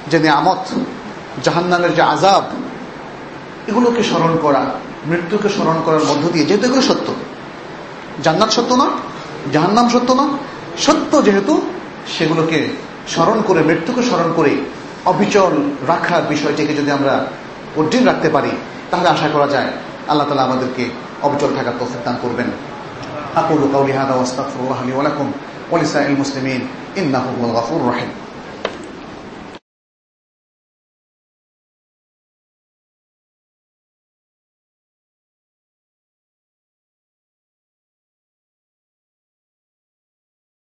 যে নিয়ামত, জাহান্নামের যে আজাব এগুলোকে স্মরণ করা, মৃত্যুকে স্মরণ করার মধ্য দিয়ে, যেহেতু এগুলো সত্য। জান্নাত সত্য না, জাহান্নাম সত্য না, সত্য যেহেতু, সেগুলোকে স্মরণ করে মৃত্যুকে স্মরণ করে অবিচল রাখার বিষয়টিকে যদি আমরা উজ্জীন রাখতে পারি তাহলে আশা করা যায় আল্লাহ তালা আমাদেরকে অবিচল থাকার তৌফিক দান করবেন أقول قولي هذا واستغفر الله لي ولكم ولسائر المسلمين إنه هو الغفور الرحيم